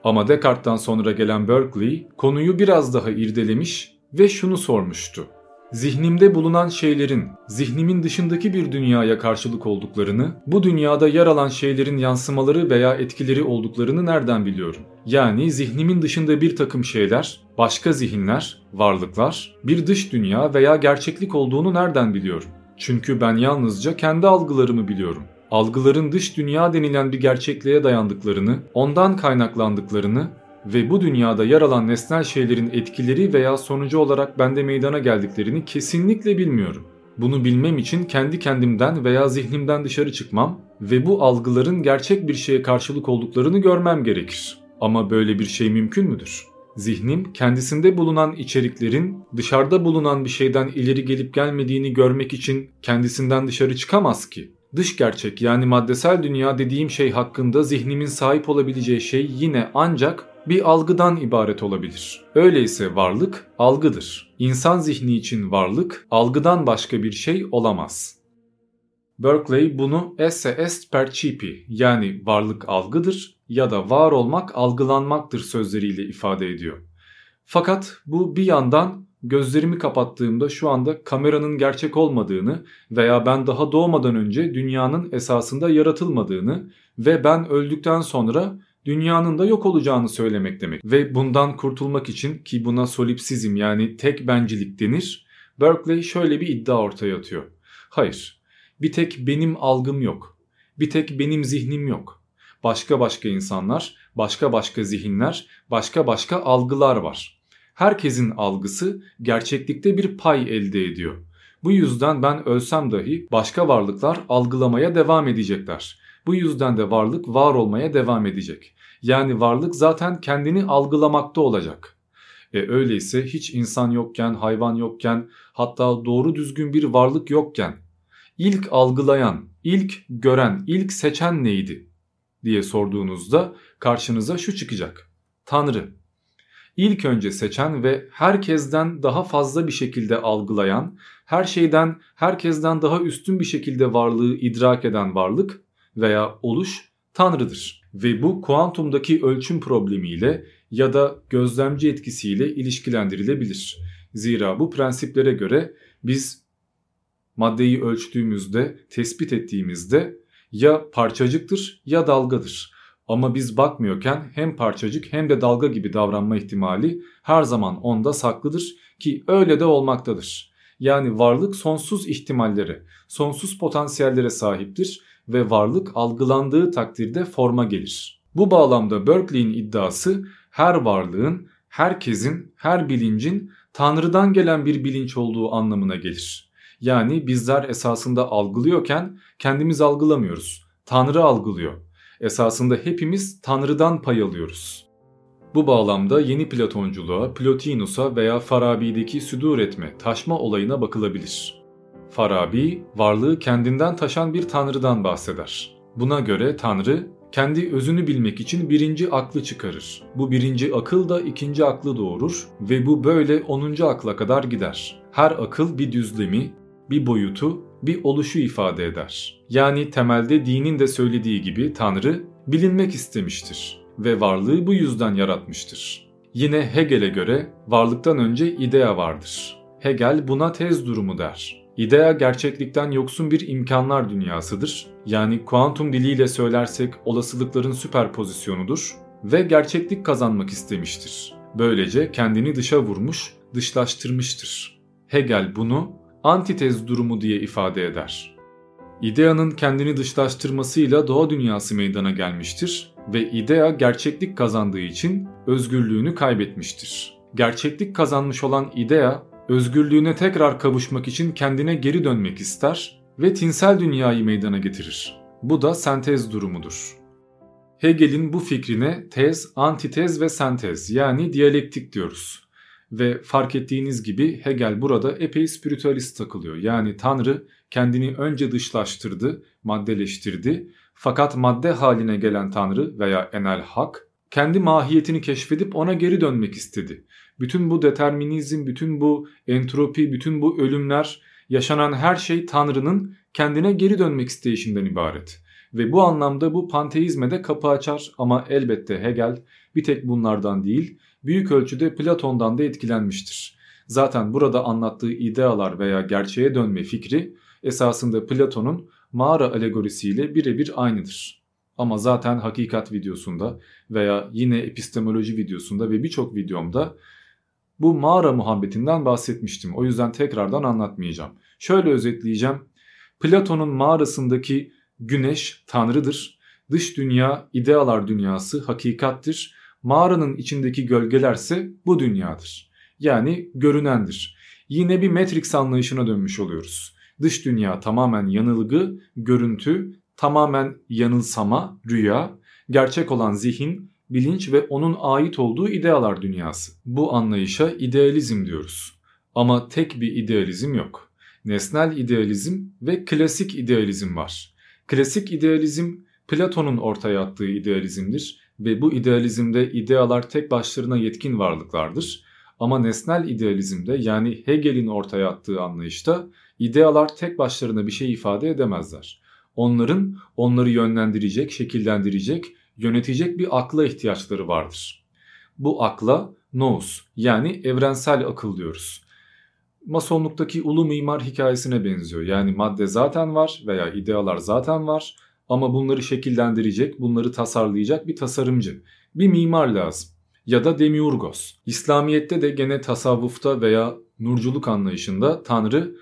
Ama Descartes'tan sonra gelen Berkeley konuyu biraz daha irdelemiş ve şunu sormuştu. zihnimde bulunan şeylerin zihnimin dışındaki bir dünyaya karşılık olduklarını, bu dünyada yer alan şeylerin yansımaları veya etkileri olduklarını nereden biliyorum? Yani zihnimin dışında bir takım şeyler, başka zihinler, varlıklar, bir dış dünya veya gerçeklik olduğunu nereden biliyorum? Çünkü ben yalnızca kendi algılarımı biliyorum algıların dış dünya denilen bir gerçekliğe dayandıklarını, ondan kaynaklandıklarını ve bu dünyada yer alan nesnel şeylerin etkileri veya sonucu olarak bende meydana geldiklerini kesinlikle bilmiyorum. Bunu bilmem için kendi kendimden veya zihnimden dışarı çıkmam ve bu algıların gerçek bir şeye karşılık olduklarını görmem gerekir. Ama böyle bir şey mümkün müdür? Zihnim kendisinde bulunan içeriklerin dışarıda bulunan bir şeyden ileri gelip gelmediğini görmek için kendisinden dışarı çıkamaz ki. Dış gerçek yani maddesel dünya dediğim şey hakkında zihnimin sahip olabileceği şey yine ancak bir algıdan ibaret olabilir. Öyleyse varlık algıdır. İnsan zihni için varlık algıdan başka bir şey olamaz. Berkeley bunu esse est percipi yani varlık algıdır ya da var olmak algılanmaktır sözleriyle ifade ediyor. Fakat bu bir yandan gözlerimi kapattığımda şu anda kameranın gerçek olmadığını veya ben daha doğmadan önce dünyanın esasında yaratılmadığını ve ben öldükten sonra dünyanın da yok olacağını söylemek demek. Ve bundan kurtulmak için ki buna solipsizm yani tek bencilik denir. Berkeley şöyle bir iddia ortaya atıyor. Hayır, bir tek benim algım yok. Bir tek benim zihnim yok. Başka başka insanlar, başka başka zihinler, başka başka algılar var herkesin algısı gerçeklikte bir pay elde ediyor. Bu yüzden ben ölsem dahi başka varlıklar algılamaya devam edecekler. Bu yüzden de varlık var olmaya devam edecek. Yani varlık zaten kendini algılamakta olacak. E öyleyse hiç insan yokken, hayvan yokken, hatta doğru düzgün bir varlık yokken ilk algılayan, ilk gören, ilk seçen neydi diye sorduğunuzda karşınıza şu çıkacak. Tanrı ilk önce seçen ve herkesten daha fazla bir şekilde algılayan, her şeyden herkesten daha üstün bir şekilde varlığı idrak eden varlık veya oluş Tanrı'dır. Ve bu kuantumdaki ölçüm problemiyle ya da gözlemci etkisiyle ilişkilendirilebilir. Zira bu prensiplere göre biz maddeyi ölçtüğümüzde, tespit ettiğimizde ya parçacıktır ya dalgadır. Ama biz bakmıyorken hem parçacık hem de dalga gibi davranma ihtimali her zaman onda saklıdır ki öyle de olmaktadır. Yani varlık sonsuz ihtimallere, sonsuz potansiyellere sahiptir ve varlık algılandığı takdirde forma gelir. Bu bağlamda Berkeley'in iddiası her varlığın, herkesin, her bilincin Tanrı'dan gelen bir bilinç olduğu anlamına gelir. Yani bizler esasında algılıyorken kendimiz algılamıyoruz. Tanrı algılıyor esasında hepimiz Tanrı'dan pay alıyoruz. Bu bağlamda yeni Platonculuğa, Plotinus'a veya Farabi'deki südur etme, taşma olayına bakılabilir. Farabi, varlığı kendinden taşan bir tanrıdan bahseder. Buna göre tanrı, kendi özünü bilmek için birinci aklı çıkarır. Bu birinci akıl da ikinci aklı doğurur ve bu böyle onuncu akla kadar gider. Her akıl bir düzlemi, bir boyutu, bir oluşu ifade eder. Yani temelde dinin de söylediği gibi Tanrı bilinmek istemiştir ve varlığı bu yüzden yaratmıştır. Yine Hegel'e göre varlıktan önce idea vardır. Hegel buna tez durumu der. İdea gerçeklikten yoksun bir imkanlar dünyasıdır. Yani kuantum diliyle söylersek olasılıkların süperpozisyonudur ve gerçeklik kazanmak istemiştir. Böylece kendini dışa vurmuş, dışlaştırmıştır. Hegel bunu antitez durumu diye ifade eder. İdea'nın kendini dışlaştırmasıyla doğa dünyası meydana gelmiştir ve idea gerçeklik kazandığı için özgürlüğünü kaybetmiştir. Gerçeklik kazanmış olan idea özgürlüğüne tekrar kavuşmak için kendine geri dönmek ister ve tinsel dünyayı meydana getirir. Bu da sentez durumudur. Hegel'in bu fikrine tez, antitez ve sentez yani diyalektik diyoruz. Ve fark ettiğiniz gibi Hegel burada epey spiritüalist takılıyor. Yani Tanrı kendini önce dışlaştırdı, maddeleştirdi. Fakat madde haline gelen Tanrı veya enel hak kendi mahiyetini keşfedip ona geri dönmek istedi. Bütün bu determinizm, bütün bu entropi, bütün bu ölümler, yaşanan her şey Tanrı'nın kendine geri dönmek isteyişinden ibaret. Ve bu anlamda bu panteizme de kapı açar ama elbette Hegel bir tek bunlardan değil büyük ölçüde Platon'dan da etkilenmiştir. Zaten burada anlattığı idealar veya gerçeğe dönme fikri esasında Platon'un mağara alegorisiyle birebir aynıdır. Ama zaten hakikat videosunda veya yine epistemoloji videosunda ve birçok videomda bu mağara muhabbetinden bahsetmiştim. O yüzden tekrardan anlatmayacağım. Şöyle özetleyeceğim. Platon'un mağarasındaki güneş tanrıdır. Dış dünya idealar dünyası hakikattir. Mağaranın içindeki gölgelerse bu dünyadır. Yani görünendir. Yine bir Matrix anlayışına dönmüş oluyoruz. Dış dünya tamamen yanılgı, görüntü, tamamen yanılsama, rüya, gerçek olan zihin, bilinç ve onun ait olduğu idealar dünyası. Bu anlayışa idealizm diyoruz. Ama tek bir idealizm yok. Nesnel idealizm ve klasik idealizm var. Klasik idealizm Platon'un ortaya attığı idealizmdir ve bu idealizmde idealar tek başlarına yetkin varlıklardır. Ama nesnel idealizmde yani Hegel'in ortaya attığı anlayışta idealar tek başlarına bir şey ifade edemezler. Onların onları yönlendirecek, şekillendirecek, yönetecek bir akla ihtiyaçları vardır. Bu akla nous yani evrensel akıl diyoruz. Masonluktaki ulu mimar hikayesine benziyor. Yani madde zaten var veya idealar zaten var ama bunları şekillendirecek, bunları tasarlayacak bir tasarımcı, bir mimar lazım. Ya da demiurgos. İslamiyet'te de gene tasavvufta veya nurculuk anlayışında Tanrı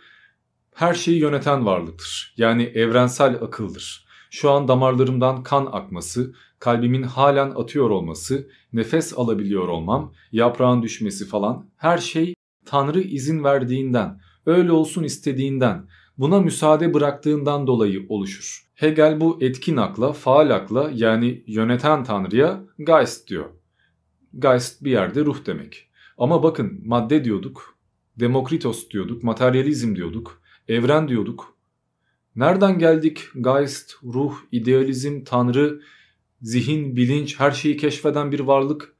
her şeyi yöneten varlıktır. Yani evrensel akıldır. Şu an damarlarımdan kan akması, kalbimin halen atıyor olması, nefes alabiliyor olmam, yaprağın düşmesi falan her şey Tanrı izin verdiğinden, öyle olsun istediğinden, buna müsaade bıraktığından dolayı oluşur. Hegel bu etkin akla, faal akla yani yöneten Tanrı'ya Geist diyor. Geist bir yerde ruh demek. Ama bakın madde diyorduk, Demokritos diyorduk, materyalizm diyorduk, evren diyorduk. Nereden geldik? Geist, ruh, idealizm, tanrı, zihin, bilinç, her şeyi keşfeden bir varlık.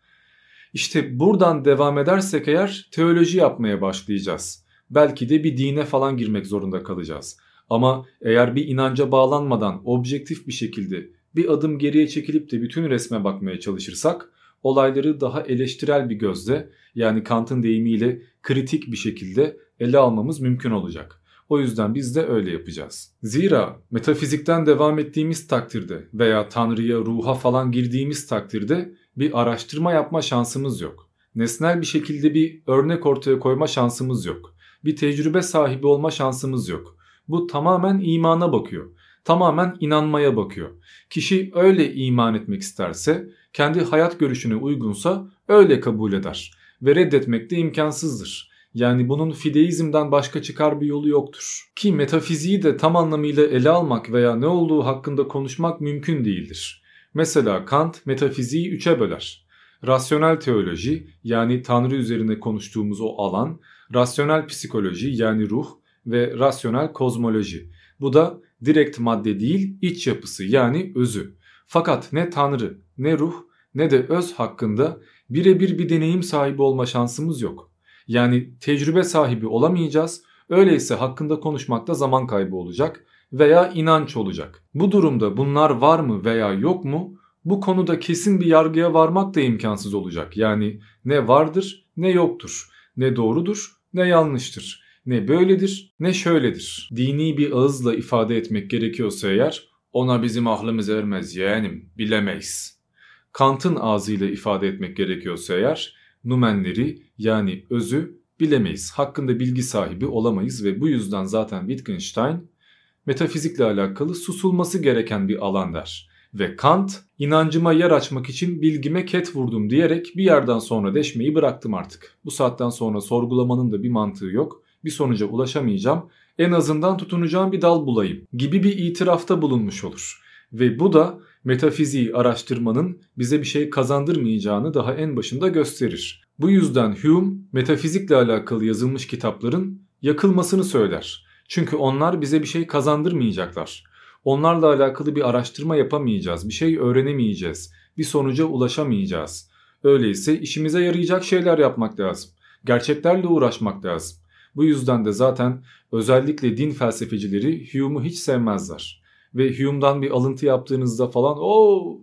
İşte buradan devam edersek eğer teoloji yapmaya başlayacağız. Belki de bir dine falan girmek zorunda kalacağız. Ama eğer bir inanca bağlanmadan objektif bir şekilde bir adım geriye çekilip de bütün resme bakmaya çalışırsak olayları daha eleştirel bir gözle yani Kant'ın deyimiyle kritik bir şekilde ele almamız mümkün olacak. O yüzden biz de öyle yapacağız. Zira metafizikten devam ettiğimiz takdirde veya Tanrı'ya, ruha falan girdiğimiz takdirde bir araştırma yapma şansımız yok. Nesnel bir şekilde bir örnek ortaya koyma şansımız yok. Bir tecrübe sahibi olma şansımız yok. Bu tamamen imana bakıyor. Tamamen inanmaya bakıyor. Kişi öyle iman etmek isterse, kendi hayat görüşüne uygunsa öyle kabul eder ve reddetmek de imkansızdır. Yani bunun fideizmden başka çıkar bir yolu yoktur. Ki metafiziği de tam anlamıyla ele almak veya ne olduğu hakkında konuşmak mümkün değildir. Mesela Kant metafiziği üçe böler. Rasyonel teoloji yani Tanrı üzerine konuştuğumuz o alan, rasyonel psikoloji yani ruh ve rasyonel kozmoloji. Bu da direkt madde değil iç yapısı yani özü. Fakat ne Tanrı ne ruh ne de öz hakkında birebir bir deneyim sahibi olma şansımız yok. Yani tecrübe sahibi olamayacağız. Öyleyse hakkında konuşmakta zaman kaybı olacak veya inanç olacak. Bu durumda bunlar var mı veya yok mu? Bu konuda kesin bir yargıya varmak da imkansız olacak. Yani ne vardır ne yoktur. Ne doğrudur ne yanlıştır. Ne böyledir ne şöyledir. Dini bir ağızla ifade etmek gerekiyorsa eğer ona bizim ahlımız ermez yeğenim bilemeyiz. Kant'ın ağzıyla ifade etmek gerekiyorsa eğer numenleri yani özü bilemeyiz. Hakkında bilgi sahibi olamayız ve bu yüzden zaten Wittgenstein metafizikle alakalı susulması gereken bir alan der. Ve Kant inancıma yer açmak için bilgime ket vurdum diyerek bir yerden sonra deşmeyi bıraktım artık. Bu saatten sonra sorgulamanın da bir mantığı yok. Bir sonuca ulaşamayacağım. En azından tutunacağım bir dal bulayım gibi bir itirafta bulunmuş olur. Ve bu da metafiziği araştırmanın bize bir şey kazandırmayacağını daha en başında gösterir. Bu yüzden Hume metafizikle alakalı yazılmış kitapların yakılmasını söyler. Çünkü onlar bize bir şey kazandırmayacaklar. Onlarla alakalı bir araştırma yapamayacağız, bir şey öğrenemeyeceğiz, bir sonuca ulaşamayacağız. Öyleyse işimize yarayacak şeyler yapmak lazım. Gerçeklerle uğraşmak lazım. Bu yüzden de zaten özellikle din felsefecileri Hume'u hiç sevmezler ve Hume'dan bir alıntı yaptığınızda falan o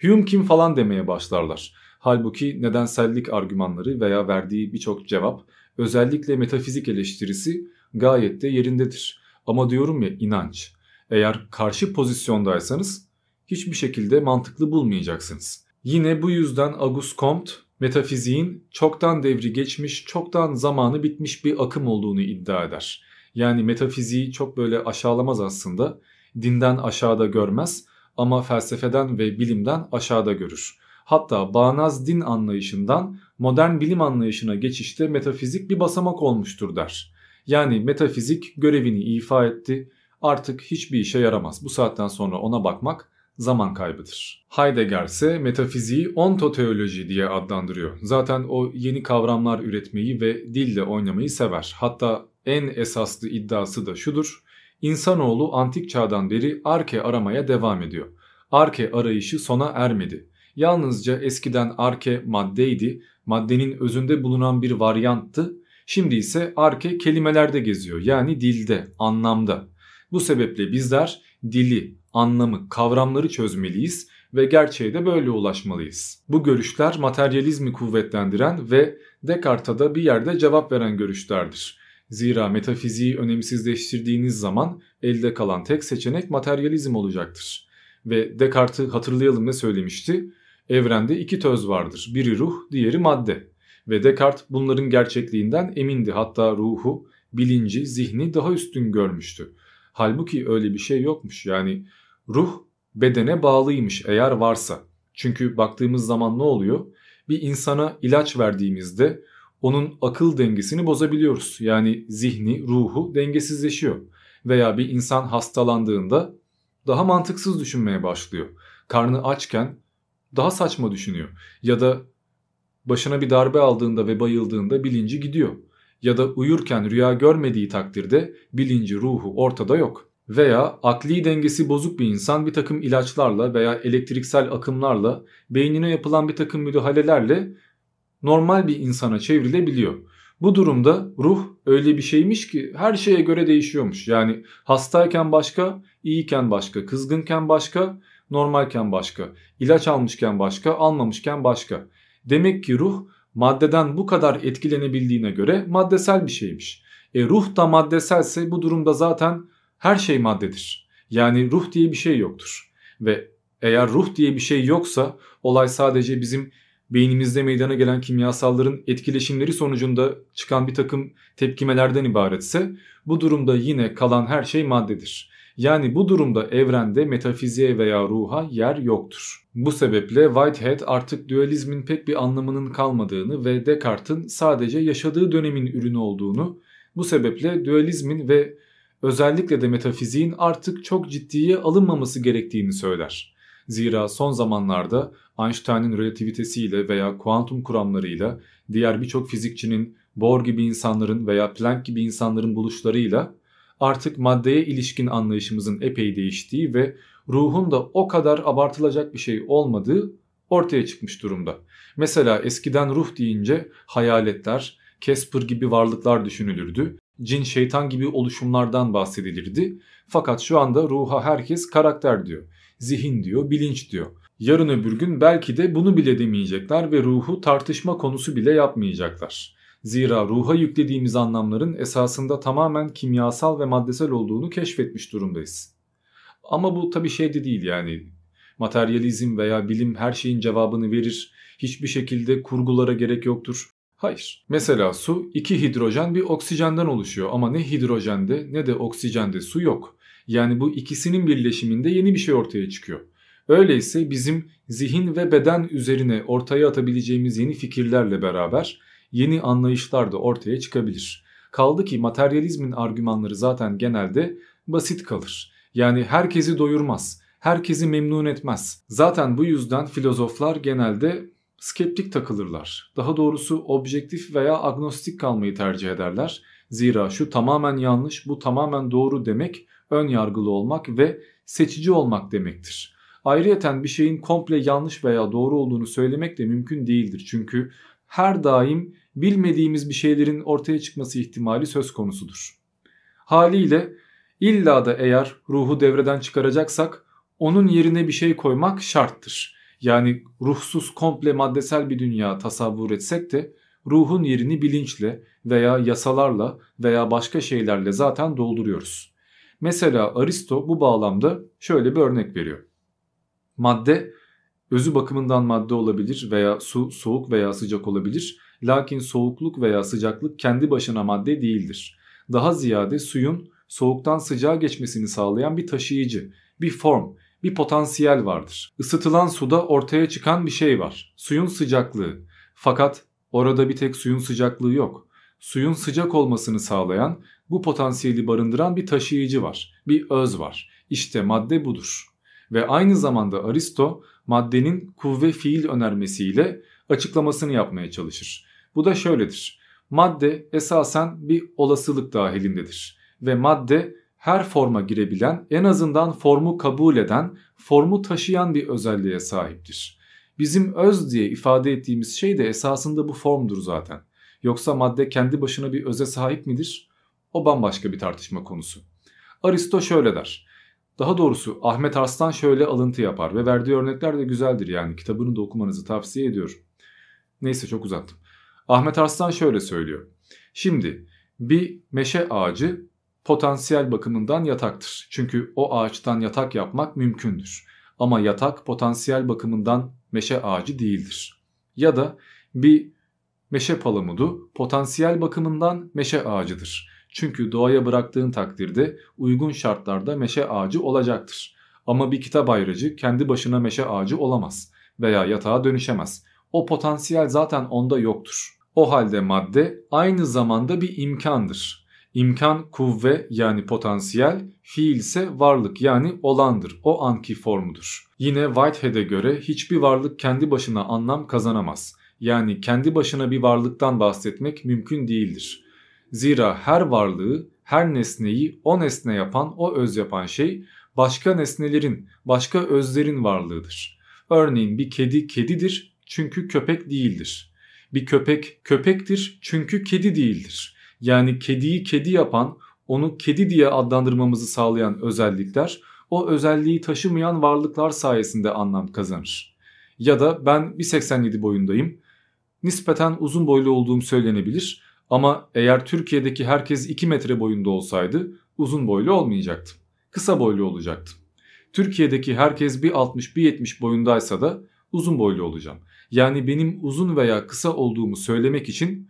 Hume kim falan demeye başlarlar. Halbuki nedensellik argümanları veya verdiği birçok cevap özellikle metafizik eleştirisi gayet de yerindedir. Ama diyorum ya inanç. Eğer karşı pozisyondaysanız hiçbir şekilde mantıklı bulmayacaksınız. Yine bu yüzden Auguste Comte metafiziğin çoktan devri geçmiş, çoktan zamanı bitmiş bir akım olduğunu iddia eder. Yani metafiziği çok böyle aşağılamaz aslında. Dinden aşağıda görmez ama felsefeden ve bilimden aşağıda görür. Hatta bağnaz din anlayışından modern bilim anlayışına geçişte metafizik bir basamak olmuştur der. Yani metafizik görevini ifa etti, artık hiçbir işe yaramaz. Bu saatten sonra ona bakmak zaman kaybıdır. Heidegger ise metafiziği ontoteoloji diye adlandırıyor. Zaten o yeni kavramlar üretmeyi ve dille oynamayı sever. Hatta en esaslı iddiası da şudur. İnsanoğlu antik çağdan beri arke aramaya devam ediyor. Arke arayışı sona ermedi. Yalnızca eskiden arke maddeydi, maddenin özünde bulunan bir varyanttı. Şimdi ise arke kelimelerde geziyor yani dilde, anlamda. Bu sebeple bizler dili, anlamı, kavramları çözmeliyiz ve gerçeğe de böyle ulaşmalıyız. Bu görüşler materyalizmi kuvvetlendiren ve Descartes'a da bir yerde cevap veren görüşlerdir. Zira metafiziği önemsizleştirdiğiniz zaman elde kalan tek seçenek materyalizm olacaktır. Ve Descartes'ı hatırlayalım ne söylemişti? Evrende iki töz vardır. Biri ruh, diğeri madde. Ve Descartes bunların gerçekliğinden emindi. Hatta ruhu, bilinci, zihni daha üstün görmüştü. Halbuki öyle bir şey yokmuş. Yani ruh bedene bağlıymış eğer varsa. Çünkü baktığımız zaman ne oluyor? Bir insana ilaç verdiğimizde onun akıl dengesini bozabiliyoruz. Yani zihni, ruhu dengesizleşiyor. Veya bir insan hastalandığında daha mantıksız düşünmeye başlıyor. Karnı açken daha saçma düşünüyor. Ya da başına bir darbe aldığında ve bayıldığında bilinci gidiyor. Ya da uyurken rüya görmediği takdirde bilinci, ruhu ortada yok. Veya akli dengesi bozuk bir insan bir takım ilaçlarla veya elektriksel akımlarla beynine yapılan bir takım müdahalelerle normal bir insana çevrilebiliyor. Bu durumda ruh öyle bir şeymiş ki her şeye göre değişiyormuş. Yani hastayken başka, iyiyken başka, kızgınken başka, normalken başka, ilaç almışken başka, almamışken başka. Demek ki ruh maddeden bu kadar etkilenebildiğine göre maddesel bir şeymiş. E ruh da maddeselse bu durumda zaten her şey maddedir. Yani ruh diye bir şey yoktur. Ve eğer ruh diye bir şey yoksa olay sadece bizim beynimizde meydana gelen kimyasalların etkileşimleri sonucunda çıkan bir takım tepkimelerden ibaretse bu durumda yine kalan her şey maddedir. Yani bu durumda evrende metafiziğe veya ruha yer yoktur. Bu sebeple Whitehead artık dualizmin pek bir anlamının kalmadığını ve Descartes'in sadece yaşadığı dönemin ürünü olduğunu, bu sebeple dualizmin ve özellikle de metafiziğin artık çok ciddiye alınmaması gerektiğini söyler. Zira son zamanlarda Einstein'ın relativitesiyle veya kuantum kuramlarıyla diğer birçok fizikçinin Bohr gibi insanların veya Planck gibi insanların buluşlarıyla artık maddeye ilişkin anlayışımızın epey değiştiği ve ruhun da o kadar abartılacak bir şey olmadığı ortaya çıkmış durumda. Mesela eskiden ruh deyince hayaletler, Casper gibi varlıklar düşünülürdü. Cin şeytan gibi oluşumlardan bahsedilirdi. Fakat şu anda ruha herkes karakter diyor. Zihin diyor, bilinç diyor. Yarın öbür gün belki de bunu bile demeyecekler ve ruhu tartışma konusu bile yapmayacaklar. Zira ruha yüklediğimiz anlamların esasında tamamen kimyasal ve maddesel olduğunu keşfetmiş durumdayız. Ama bu tabi şey de değil yani materyalizm veya bilim her şeyin cevabını verir, hiçbir şekilde kurgulara gerek yoktur. Hayır. Mesela su iki hidrojen bir oksijenden oluşuyor ama ne hidrojende ne de oksijende su yok. Yani bu ikisinin birleşiminde yeni bir şey ortaya çıkıyor. Öyleyse bizim zihin ve beden üzerine ortaya atabileceğimiz yeni fikirlerle beraber yeni anlayışlar da ortaya çıkabilir. Kaldı ki materyalizmin argümanları zaten genelde basit kalır. Yani herkesi doyurmaz, herkesi memnun etmez. Zaten bu yüzden filozoflar genelde skeptik takılırlar. Daha doğrusu objektif veya agnostik kalmayı tercih ederler. Zira şu tamamen yanlış, bu tamamen doğru demek ön yargılı olmak ve seçici olmak demektir. Ayrıyeten bir şeyin komple yanlış veya doğru olduğunu söylemek de mümkün değildir. Çünkü her daim bilmediğimiz bir şeylerin ortaya çıkması ihtimali söz konusudur. Haliyle illa da eğer ruhu devreden çıkaracaksak onun yerine bir şey koymak şarttır. Yani ruhsuz komple maddesel bir dünya tasavvur etsek de ruhun yerini bilinçle veya yasalarla veya başka şeylerle zaten dolduruyoruz. Mesela Aristo bu bağlamda şöyle bir örnek veriyor. Madde özü bakımından madde olabilir veya su soğuk veya sıcak olabilir. Lakin soğukluk veya sıcaklık kendi başına madde değildir. Daha ziyade suyun soğuktan sıcağa geçmesini sağlayan bir taşıyıcı, bir form, bir potansiyel vardır. Isıtılan suda ortaya çıkan bir şey var. Suyun sıcaklığı. Fakat orada bir tek suyun sıcaklığı yok. Suyun sıcak olmasını sağlayan, bu potansiyeli barındıran bir taşıyıcı var. Bir öz var. İşte madde budur. Ve aynı zamanda Aristo maddenin kuvve fiil önermesiyle açıklamasını yapmaya çalışır. Bu da şöyledir. Madde esasen bir olasılık dahilindedir ve madde her forma girebilen, en azından formu kabul eden, formu taşıyan bir özelliğe sahiptir. Bizim öz diye ifade ettiğimiz şey de esasında bu formdur zaten. Yoksa madde kendi başına bir öze sahip midir? O bambaşka bir tartışma konusu. Aristo şöyle der. Daha doğrusu Ahmet Arslan şöyle alıntı yapar ve verdiği örnekler de güzeldir yani kitabını da okumanızı tavsiye ediyorum. Neyse çok uzattım. Ahmet Arslan şöyle söylüyor. Şimdi bir meşe ağacı potansiyel bakımından yataktır. Çünkü o ağaçtan yatak yapmak mümkündür. Ama yatak potansiyel bakımından meşe ağacı değildir. Ya da bir meşe palamudu potansiyel bakımından meşe ağacıdır. Çünkü doğaya bıraktığın takdirde uygun şartlarda meşe ağacı olacaktır. Ama bir kitap ayrıcı kendi başına meşe ağacı olamaz veya yatağa dönüşemez. O potansiyel zaten onda yoktur. O halde madde aynı zamanda bir imkandır. İmkan kuvve yani potansiyel, fiil ise varlık yani olandır. O anki formudur. Yine Whitehead'e göre hiçbir varlık kendi başına anlam kazanamaz. Yani kendi başına bir varlıktan bahsetmek mümkün değildir. Zira her varlığı, her nesneyi o nesne yapan, o öz yapan şey başka nesnelerin, başka özlerin varlığıdır. Örneğin bir kedi kedidir çünkü köpek değildir. Bir köpek köpektir çünkü kedi değildir. Yani kediyi kedi yapan, onu kedi diye adlandırmamızı sağlayan özellikler o özelliği taşımayan varlıklar sayesinde anlam kazanır. Ya da ben 1.87 boyundayım. Nispeten uzun boylu olduğum söylenebilir ama eğer Türkiye'deki herkes 2 metre boyunda olsaydı uzun boylu olmayacaktım. Kısa boylu olacaktım. Türkiye'deki herkes bir 60 bir 70 boyundaysa da uzun boylu olacağım. Yani benim uzun veya kısa olduğumu söylemek için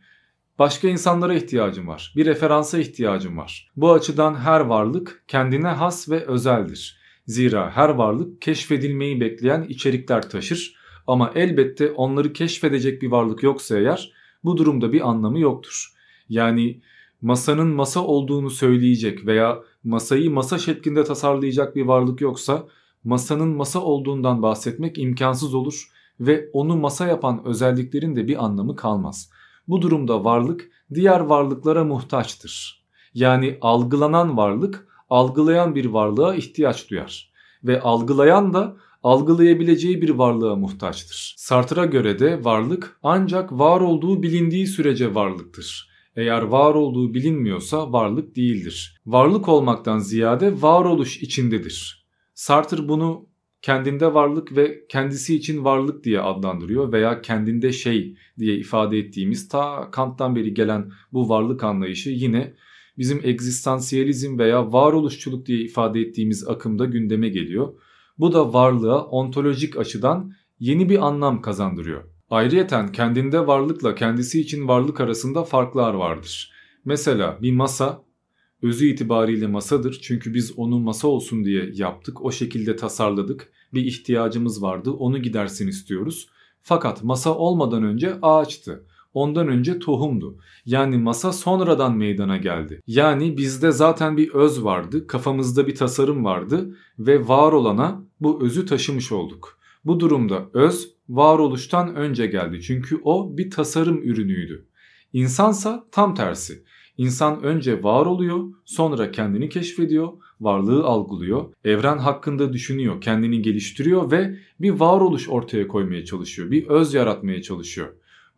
başka insanlara ihtiyacım var. Bir referansa ihtiyacım var. Bu açıdan her varlık kendine has ve özeldir. Zira her varlık keşfedilmeyi bekleyen içerikler taşır ama elbette onları keşfedecek bir varlık yoksa eğer bu durumda bir anlamı yoktur. Yani masanın masa olduğunu söyleyecek veya masayı masa şeklinde tasarlayacak bir varlık yoksa masanın masa olduğundan bahsetmek imkansız olur ve onu masa yapan özelliklerin de bir anlamı kalmaz. Bu durumda varlık diğer varlıklara muhtaçtır. Yani algılanan varlık algılayan bir varlığa ihtiyaç duyar ve algılayan da algılayabileceği bir varlığa muhtaçtır. Sartre'a göre de varlık ancak var olduğu bilindiği sürece varlıktır. Eğer var olduğu bilinmiyorsa varlık değildir. Varlık olmaktan ziyade varoluş içindedir. Sartre bunu kendinde varlık ve kendisi için varlık diye adlandırıyor veya kendinde şey diye ifade ettiğimiz ta Kant'tan beri gelen bu varlık anlayışı yine bizim egzistansiyelizm veya varoluşçuluk diye ifade ettiğimiz akımda gündeme geliyor. Bu da varlığa ontolojik açıdan yeni bir anlam kazandırıyor. Ayrıyeten kendinde varlıkla kendisi için varlık arasında farklar vardır. Mesela bir masa özü itibariyle masadır çünkü biz onu masa olsun diye yaptık, o şekilde tasarladık. Bir ihtiyacımız vardı, onu gidersin istiyoruz. Fakat masa olmadan önce ağaçtı. Ondan önce tohumdu. Yani masa sonradan meydana geldi. Yani bizde zaten bir öz vardı, kafamızda bir tasarım vardı ve var olana bu özü taşımış olduk. Bu durumda öz varoluştan önce geldi çünkü o bir tasarım ürünüydü. İnsansa tam tersi. İnsan önce var oluyor, sonra kendini keşfediyor, varlığı algılıyor, evren hakkında düşünüyor, kendini geliştiriyor ve bir varoluş ortaya koymaya çalışıyor, bir öz yaratmaya çalışıyor.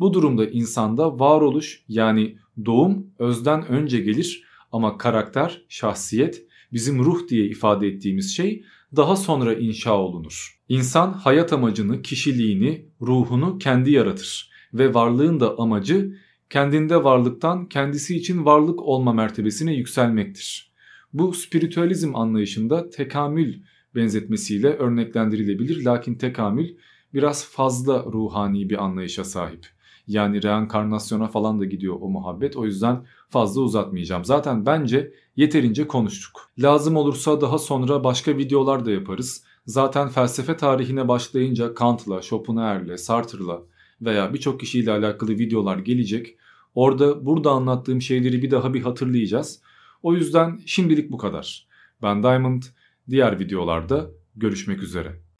Bu durumda insanda varoluş yani doğum özden önce gelir ama karakter, şahsiyet, bizim ruh diye ifade ettiğimiz şey daha sonra inşa olunur. İnsan hayat amacını, kişiliğini, ruhunu kendi yaratır ve varlığın da amacı kendinde varlıktan kendisi için varlık olma mertebesine yükselmektir. Bu spiritüalizm anlayışında tekamül benzetmesiyle örneklendirilebilir. Lakin tekamül biraz fazla ruhani bir anlayışa sahip. Yani reenkarnasyona falan da gidiyor o muhabbet. O yüzden fazla uzatmayacağım. Zaten bence yeterince konuştuk. Lazım olursa daha sonra başka videolar da yaparız. Zaten felsefe tarihine başlayınca Kant'la, Schopenhauer'le, Sartre'la veya birçok kişiyle alakalı videolar gelecek. Orada burada anlattığım şeyleri bir daha bir hatırlayacağız. O yüzden şimdilik bu kadar. Ben Diamond. Diğer videolarda görüşmek üzere.